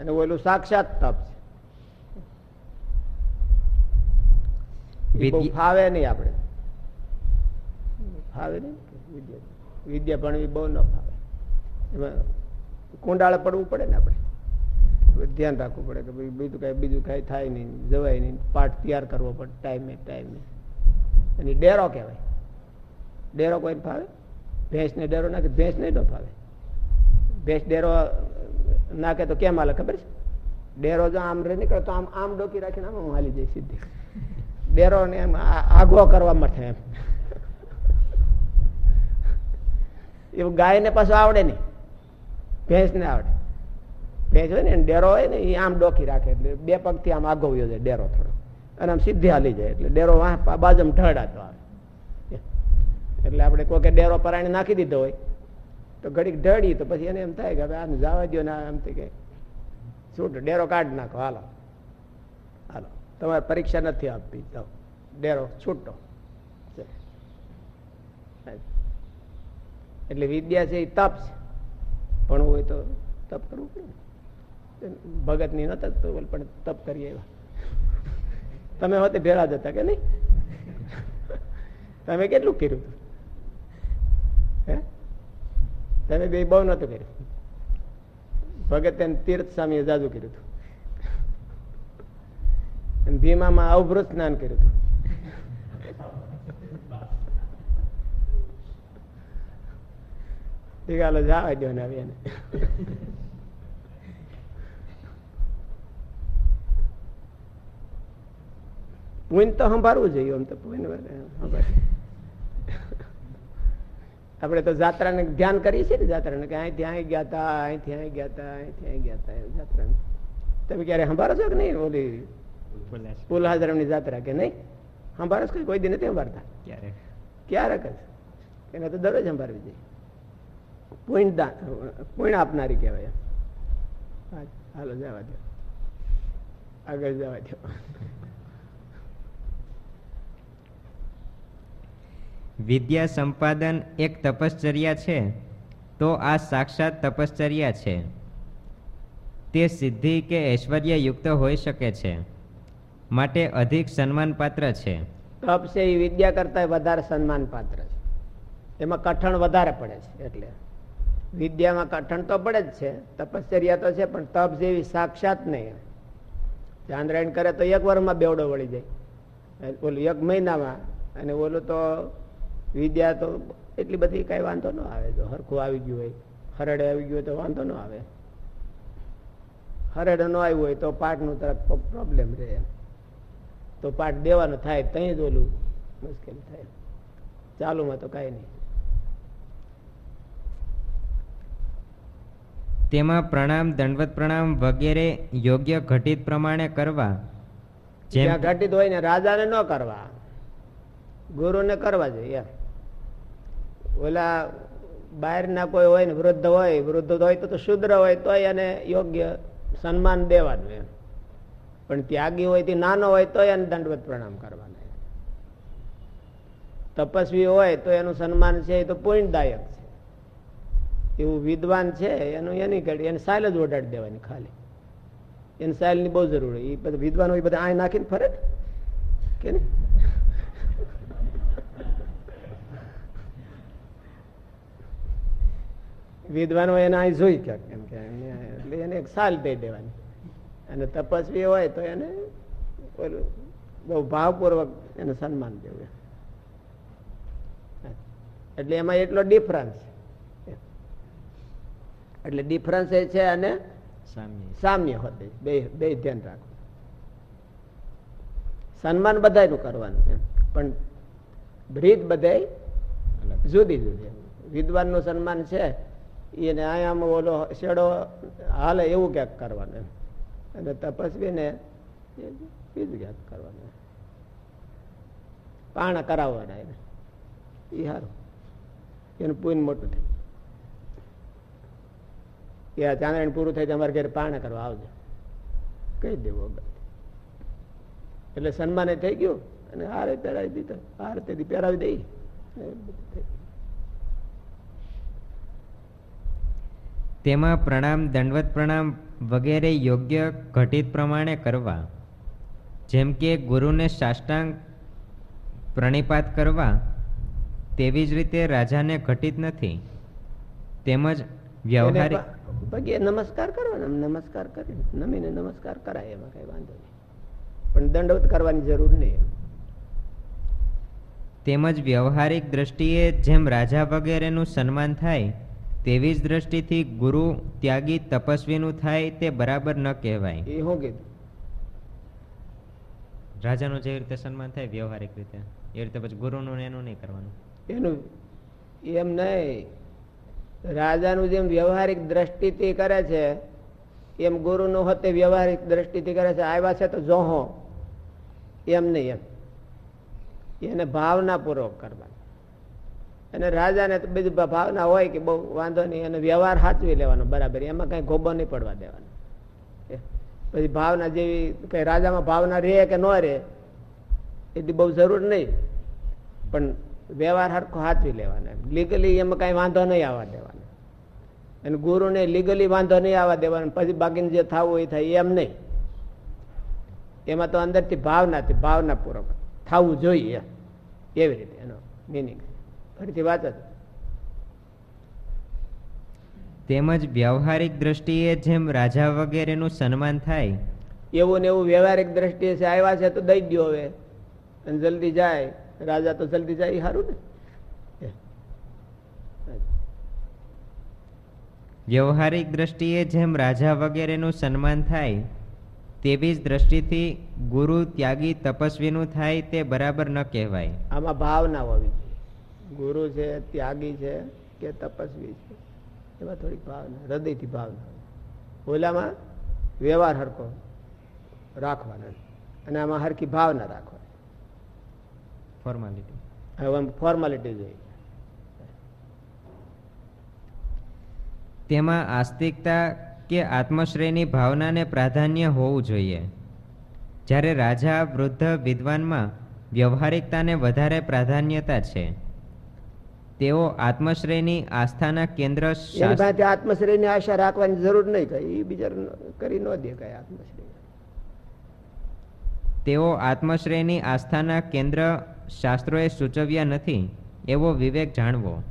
અને ઓલું સાક્ષાત તપ છે. ફાવે નહીં આપણે. ફાવે નહીં વિદ્યા વિદ્યા ભણવી બહુ ન ફાવે. એમાં કુંડાળે પડવું પડે ને આપણે. ધ્યાન રાખવું પડે કે ભાઈ બીજું કાંઈ બીજું કાંઈ થાય નહીં જવાય નહીં. પાઠ તૈયાર કરવો પડે ટાઈમે ટાઈમે. એની ડેરો કહેવાય. ડેરો કોઈને ફાવે? ભેંસને ડેરો નાખે. ભેંસ નહીં ન ફાવે. ભેંસ ડેરો નાખે તો કેમ હાલે ખબર છે? ડેરો જો આમ રે નીકળે તો આમ આમ ડોકી રાખીને આમ હાલી જાય સીધી. ડેરો ને એમ આગો કરવા માટે એમ. એવું ગાયને પાછું આવડે નહીં. ભેંસને આવડે. ભેંસ હોય ને ડેરો હોય ને, એ આમ ડોકી રાખે એટલે બે પગથી આમ આગો વયો જાય ડેરો થોડો. અને આમ સીધી હાલી જાય એટલે ડેરો બાજુમાં ઢળાતો આવે. એટલે આપણે કોઈ કે ડેરો પરાણી નાખી દીધો હોય તો ઘડીક ઢળી તો પછી એને એમ થાય કે હવે આને જવા દો ને એમ કે છૂટ, ડેરો કાઢ નાખો, હાલો. હાલો. તમારે પરીક્ષા નથી આપવી, જાઓ. ડેરો, છૂટો. એટલે વિદ્યા છે એ તપ છે. ભણવું હોય તો તપ કરવું પડે. ભગતની નતા તો પણ તપ કરીએ એવા તમે હોતે ભેળા જતા કે નહીં? તમે કેટલું કર્યું હતું હે તમે બે બહુ નતું કર્યું. ભગત તેને તીર્થ સ્વામીએ જાજુ કર્યું હતું. ભીમામાં અવભૃત સ્નાન કર્યું હતું. ચાલો જવા દો ને આવી પૂન તો સંભાળવું જોઈએ આમ તો પૂન આપણે તો જાત્રાને ધ્યાન કરીએ છીએ ને જાત્રાને કે અહીંથી અહીં ગયા હતા અહીંથી અહીં ગયા હતા અહીંથી અહીં ગયા હતા જાત્રાને. તમે ક્યારે સંભાળો છો કે નહીં ઓલી પુલ હાજરામની જાત્રા કે નહીં? સંભાળો છો કોઈ દી નથી સંભાળતા? ક્યારે ક્યારેક જ. એને તો દરરોજ સંભાળવી જોઈએ. પોઈન્ટ દાન પૂર્ણ આપનારી કહેવાય. હાલો જવા દો. આગળ જવા દો. વિદ્યા સંપાદન એક તપશ્ચર્યા છે, તો આ સાક્ષાત તપશ્ચર્યા છે. તે સિદ્ધિ કે ઐશ્વર્ય યુક્ત હોઈ શકે છે, માટે અધિક સન્માનપાત્ર છે. તપ છે એ વિદ્યા કરતા વધારે સન્માનપાત્ર છે. એમાં કઠણ વધારે પડે છે, એટલે વિદ્યામાં કઠણ તો પડે જ છે, તપશ્ચર્યા તો છે, પણ તપ જેવી સાક્ષાત નહીં. ચાંદ્રાયણ કરે તો એક વારમાં બેવડો વળી જાય. ઓલું એક મહિનામાં, અને ઓલું તો વિદ્યા તો એટલી બધી કઈ વાંધો ન આવે. તો હરખું આવી ગયું હોય હરડે આવી ગયું હોય તો વાંધો ન આવે. હરડે ન આવ્યું હોય તો પાઠનું તરફ પ્રોબ્લેમ રહે તો પાઠ દેવાનો થાય તઈ જ ઓલું મુશ્કેલ થાય. ચાલુમાં તો કાંઈ નહીં. તેમાં પ્રણામ દંડવત પ્રણામ વગેરે યોગ્ય ઘટિત પ્રમાણે કરવા. જ્યાં ઘટિત હોય ને રાજાને ન કરવા. ગુરુને કરવા જોઈએ. ઓલા બહારના કોઈ હોય ને વૃદ્ધ હોય વૃદ્ધ હોય તો શુદ્ર હોય તો એને યોગ્ય સન્માન દેવાનું એમ. પણ ત્યાગી હોય નાનો હોય તો એને દંડવત પ્રણામ કરવાના તપસ્વી હોય તો એનું સન્માન છે એ તો પુણ્યદાયક છે. એવું વિદ્વાન છે એનું એની ઘડી એને સાયલ જ ઓડાડી દેવાની ખાલી. એને સાયલની બહુ જરૂર એ બધા વિદ્વાન હોય બધા આ નાખીને ફરે કે નહીં? વિદ્વાન હોય એને અહીં જોઈ ક્યાંક એમ કે એને- એટલે એને એક સાલ દઈ દેવાની. અને તપસ્વી હોય તો એને ઓલું બહુ ભાવપૂર્વક એને સન્માન દેવું એટલે એમાં એટલો ડિફરન્સ એટલે ડિફરન્સ એ છે અને સામ્ય. હોતે બે બે ધ્યાન રાખવું સન્માન બધાયનું કરવાનું એમ. પણ રીત બધાય જુદી જુદી વિદ્વાનનું સન્માન છે એને આયામાં ઓલો શેડો હાલે એવું ક્યાંક કરવાનું અને તપસ્વીને ક્યાંક કરવાનું પાણા કરાવવાના એને. એ સારું એનું પૂન મોટું થાય. એ ચાંદણ પૂરું થાય અમારે ઘરે પાણા કરવા આવજો. કહી દેવું એટલે સન્માને થઈ ગયું અને હારે પહેરાવી દીધો. હારે તેથી પહેરાવી દઈ એવું બધું થઈ ગયું. તેમાં પ્રણામ દંડવત પ્રણામ વગેરે યોગ્ય ઘટિત પ્રમાણે કરવા. જેમ કે ગુરુને સાષ્ટાંગ પ્રણિપાત કરવા તેવી જ રીતે રાજાને ઘટિત નથી. તેમજ વ્યવહારિક પગે નમસ્કાર કરવાનો નમસ્કાર કરી નમીને નમસ્કાર કરાય એમાં કઈ વાંધો નહીં. પણ દંડવત કરવાની જરૂર નહીં તેમજ વ્યવહારિક દ્રષ્ટિએ જેમ રાજા વગેરેનું સન્માન થાય તેવી જ દ્રષ્ટિથી ગુરુ ત્યાગી તપસ્વીનું થાય તે બરાબર ન કહેવાય. એ શું કીધું રાજાનું જેવી રીતે સન્માન થાય વ્યવહારિક રીતે એ રીતે પછી ગુરુનું ને એનું નહીં કરવાનું. એનું એમ નહીં. રાજાનું જેમ વ્યવહારિક દ્રષ્ટિથી કરે છે એમ ગુરુનું હોતે વ્યવહારિક દ્રષ્ટિથી કરે છે આવ્યા છે તો જોહો. એમ નહીં એમ. એને ભાવનાપૂર્વક કરવાનું. અને રાજાને તો બીજી ભાવના હોય કે બહુ વાંધો નહીં, અને વ્યવહાર સાચવી લેવાનો બરાબર, એમાં કઈ ગોબો નહીં પડવા દેવાનો. પછી ભાવના જેવી કઈ રાજામાં ભાવના રહે કે ન રહે એટલી બહુ જરૂર નહીં. પણ વ્યવહાર સરખો સાચવી લેવાનો લીગલી એમાં કઈ વાંધો નહીં આવવા દેવાનો. અને ગુરુને લીગલી વાંધો નહીં આવવા દેવાનો પછી બાકીનું જે થવું હોય થાય, એમ નહીં. એમાં તો અંદરથી ભાવનાથી, ભાવનાપૂર્વક થવું જોઈએ એવી રીતે એનો મિનિંગ ફરીથી વાંચો. તેમજ વ્યવહારિક દ્રષ્ટિએ જેમ રાજા વગેરેનું સન્માન થાય. એવું ને એવું વ્યવહારિક દ્રષ્ટિએ છે આવ્યા છે તો દઈ દો હવે. અને જલ્દી જાય. રાજા તો જલ્દી જાય સારું ને. વ્યવહારિક દ્રષ્ટિએ જેમ રાજા વગેરેનું સન્માન થાય તેવી જ દ્રષ્ટિથી ગુરુ ત્યાગી તપસ્વીનું થાય તે બરાબર ન કહેવાય. આમાં ભાવના હોવી જોઈએ. ગુરુ છે ત્યાગી છે કે તપસ્વી છે. એમાં થોડીક ભાવના હૃદયથી ભાવના. ઓલામાં વ્યવહાર હરખો રાખવાનો અને આમાં હરખી ભાવના રાખવાની. ફોર્માલિટી હવે ફોર્માલિટી જોઈએ. તેમાં આસ્તિકતા કે આત્મશ્રેયની ભાવનાને પ્રાધાન્ય હોવું જોઈએ. જ્યારે રાજા વૃદ્ધ વિદ્વાનમાં વ્યવહારિકતાને વધારે પ્રાધાન્યતા છે તેઓ આત્મશ્રેયની આસ્થાના કેન્દ્ર એની પાસે આત્મશ્રેયની આશા રાખવાની જરૂર નહીં એ બિચારા કરી ન દે કઈ આત્મશ્રેય તેઓ આત્મશ્રેયની આસ્થાના કેન્દ્ર શાસ્ત્રોએ સૂચવ્યા નથી એવો વિવેક જાણવો.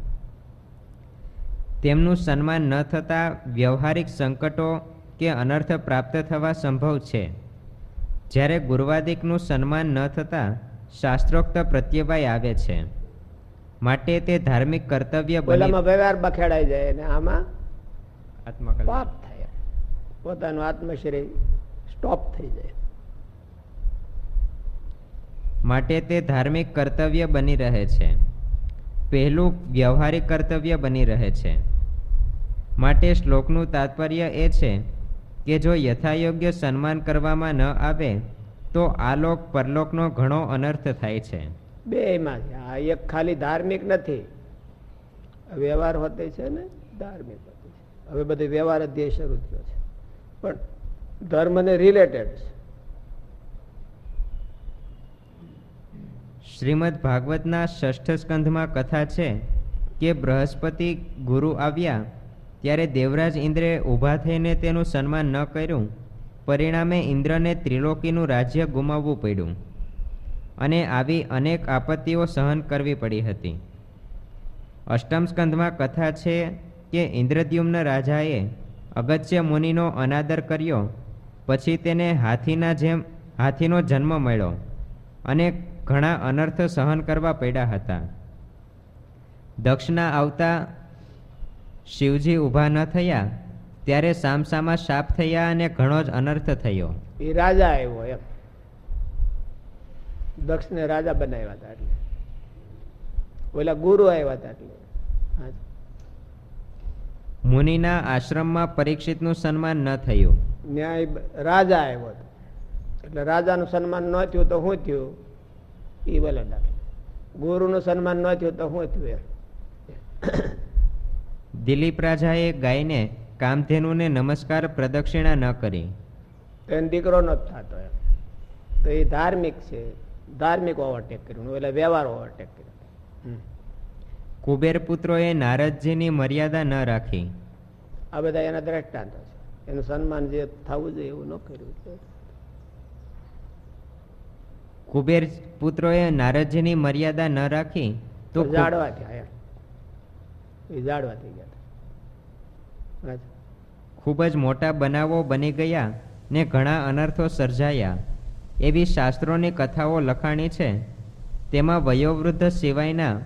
તેમનું સન્માન ન થતાં વ્યવહારિક સંકટો કે અનર્થ પ્રાપ્ત થવા સંભવ છે. જ્યારે ગુરવાદિકનું સન્માન ન થતાં શાસ્ત્રોક્ત પ્રત્યવાય આવે છે. માટે તે ધાર્મિક કર્તવ્ય બની. વ્યવહાર બખેડાઈ જાય અને આમાં પાપ થાય. પોતાનું આત્મશ્રેય સ્ટોપ થઈ જાય. માટે તે ધાર્મિક કર્તવ્ય બની રહે છે. પહેલું વ્યવહારિક કર્તવ્ય બની રહે છે. માટે શ્લોકનું તાત્પર્ય એ છે કે જો યથાયોગ્ય સન્માન કરવામાં ન આવે તો આલોક પરલોકનો ઘણો અનર્થ થાય છે. બે એમાં છે. આ એક ખાલી ધાર્મિક નથી. વ્યવહાર હોતે છે ને ધાર્મિક હોતે છે. હવે બધો વ્યવહાર અધ્યય શરૂ થયો છે. પણ ધર્મને રિલેટેડ છે. શ્રીમદ ભાગવતના ષષ્ઠ સ્કંધમાં કથા છે કે બૃહસ્પતિ ગુરુ આવ્યા ત્યારે દેવરાજ ઇન્દ્રે ઊભા થઈને તેનું સન્માન ન કર્યું. પરિણામે ઇન્દ્રને ત્રિલોકીનું રાજ્ય ગુમાવવું પડ્યું. અને આવી અનેક આપત્તિઓ સહન કરવી પડી હતી. અષ્ટમ સ્કંધમાં કથા છે કે ઇન્દ્રદ્યુમ્ન રાજાએ અગત્ય મુનિનો અનાદર કર્યો, પછી તેને હાથીના જેમ, હાથીનો જન્મ મળ્યો અને ઘણા અનર્થ સહન કરવા પડ્યા હતા. દક્ષના આવતા શિવજી ઊભા ન થયા, ત્યારે સામસામા શાપ થયા અને ઘણો જ અનર્થ થયો. એ રાજા આવ્યો એમ. દક્ષને રાજા બનાવ્યા હતા એટલે. ઓલા ગુરુ આવ્યા હતા એટલે. મુનિના આશ્રમમાં પરીક્ષિતનું સન્માન ન થયું. ન્યાય રાજા આવ્યો હતો. એટલે રાજાનું સન્માન ન થયું તો શું થયું? એ બોલે ગુરુનું સન્માન ન થયું તો શું થયું એમ? દિલીપ રાજાએ ગાયને કામધેનુને નમસ્કાર પ્રદક્ષિણા ન કરી. એને દીકરો ન થતો એમ. તો એ ધાર્મિક છે. ધાર્મિક ઓવરટેક કર્યું એટલે વ્યવહાર ઓવરટેક કર્યો. કુબેર પુત્રોએ નારદજીની મર્યાદા ન રાખી. આ બધા એના દ્રષ્ટાંતો છે. એનું સન્માન જે થવું જોઈએ એવું ન કર્યું છે. કુબેર પુત્રોએ નારદજીની મર્યાદા ન રાખી તો જાડવા થયા એ જાડવા થઈ ગયા. ખૂબ જ મોટા બનાવો બની ગયા ને ઘણા અનર્થો સર્જાયા. એવી શાસ્ત્રોની કથાઓ લખાણી છે. તેમાં વયોવૃદ્ધ સિવાયના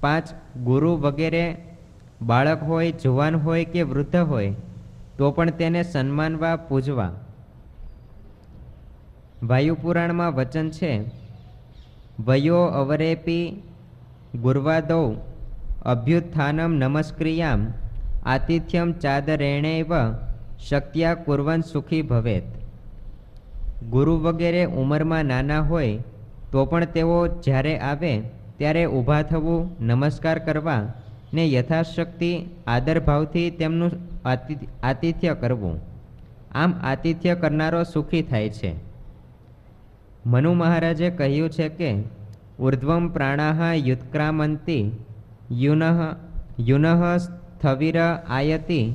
પાંચ ગુરુ વગેરે બાળક હોય, જુવાન હોય કે વૃદ્ધ હોય, તો પણ તેને સન્માનવા, પૂજવા. વાયુપુરાણમાં વચન છે, વયો અવરેપી ગુર્વાદૌ અભ્યુત્થાનમ નમસ્ક્રિયામ આતિથ્યમ ચાદરેણેવ શક્યા કુર્વન સુખી ભવેત. ગુરુ વગેરે ઉંમરમાં નાના હોય, તો પણ તેઓ જ્યારે આવે, ત્યારે ઊભા થવું, નમસ્કાર કરવા ને યથાશક્તિ આદરભાવથી તેમનું આતિથ્ય કરવું. આમ આતિથ્ય કરનારો સુખી થાય છે. મનુ મહારાજે કહ્યું છે કે, ઉર્ધ્વમ પ્રાણાહ યુત્ક્રામંતી, યુનઃ યુનઃ સ્થવિર આયતિ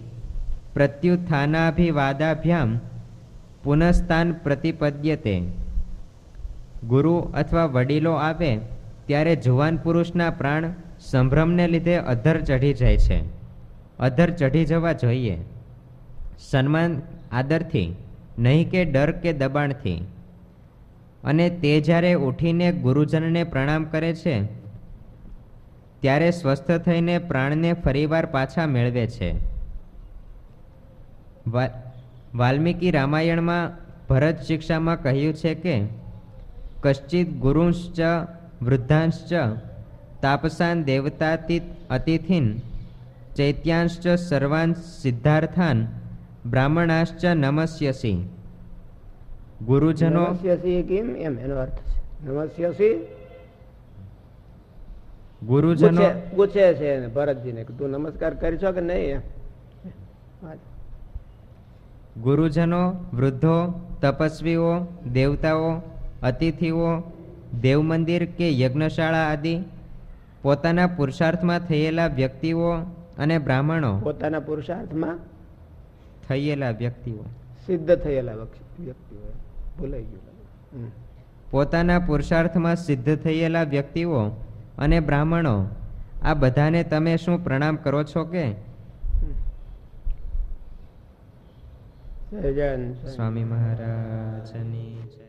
પ્રત્યુત્થાનાભિવાદાભ્યામ પુનઃસ્થાન પ્રતિપદ્યતે ગુરુ અથવા વડીલો આવે ત્યારે જુવાન પુરુષના પ્રાણ સંભ્રમને લીધે અધર ચઢી જાય છે. અધર ચઢી જવા જોઈએ. સન્માન આદરથી, નહીં કે ડર કે દબાણથી. અને તે જ્યારે ઉઠીને ગુરુજનને પ્રણામ કરે છે, ત્યારે સ્વસ્થ થઈને પ્રાણને ફરીવાર પાછા મેળવે છે. વાલ્મીકી રામાયણમાં ભરત શિક્ષામાં કહ્યું છે કે કશ્ચિત ગુરુંશ્ચ વૃદ્ધાંશ્ચ તાપસાન દેવતાતી અતિથિન ચૈત્યાંશ્ચ સર્વાન સિદ્ધાર્થાન બ્રાહ્મણાશ્ચ નમસ્યસી. ગુરુજનો કેમ? એમ એનો અર્થ છે. નમસ્યસી? ગુરુજનો પૂછે પૂછે છે ભરતજીને તું નમસ્કાર કરશો કે નહીં? એમ. ગુરુજનો વૃદ્ધો તપસ્વીઓ દેવતાઓ અતિથિઓ દેવ મંદિર કે યજ્ઞશાળા આદિ પોતાના પુરુષાર્થમાં થયેલા વ્યક્તિઓ અને બ્રાહ્મણો પોતાના પુરુષાર્થમાં થયેલા વ્યક્તિઓ. સિદ્ધ થયેલા વ્યક્તિઓ. ભૂલાઈ ગયું. પોતાના પુરુષાર્થમાં સિદ્ધ થયેલા વ્યક્તિઓ અને બ્રાહ્મણો આ બધાને તમે શું પ્રણામ કરો છો કે સ્વામી મહારાજની.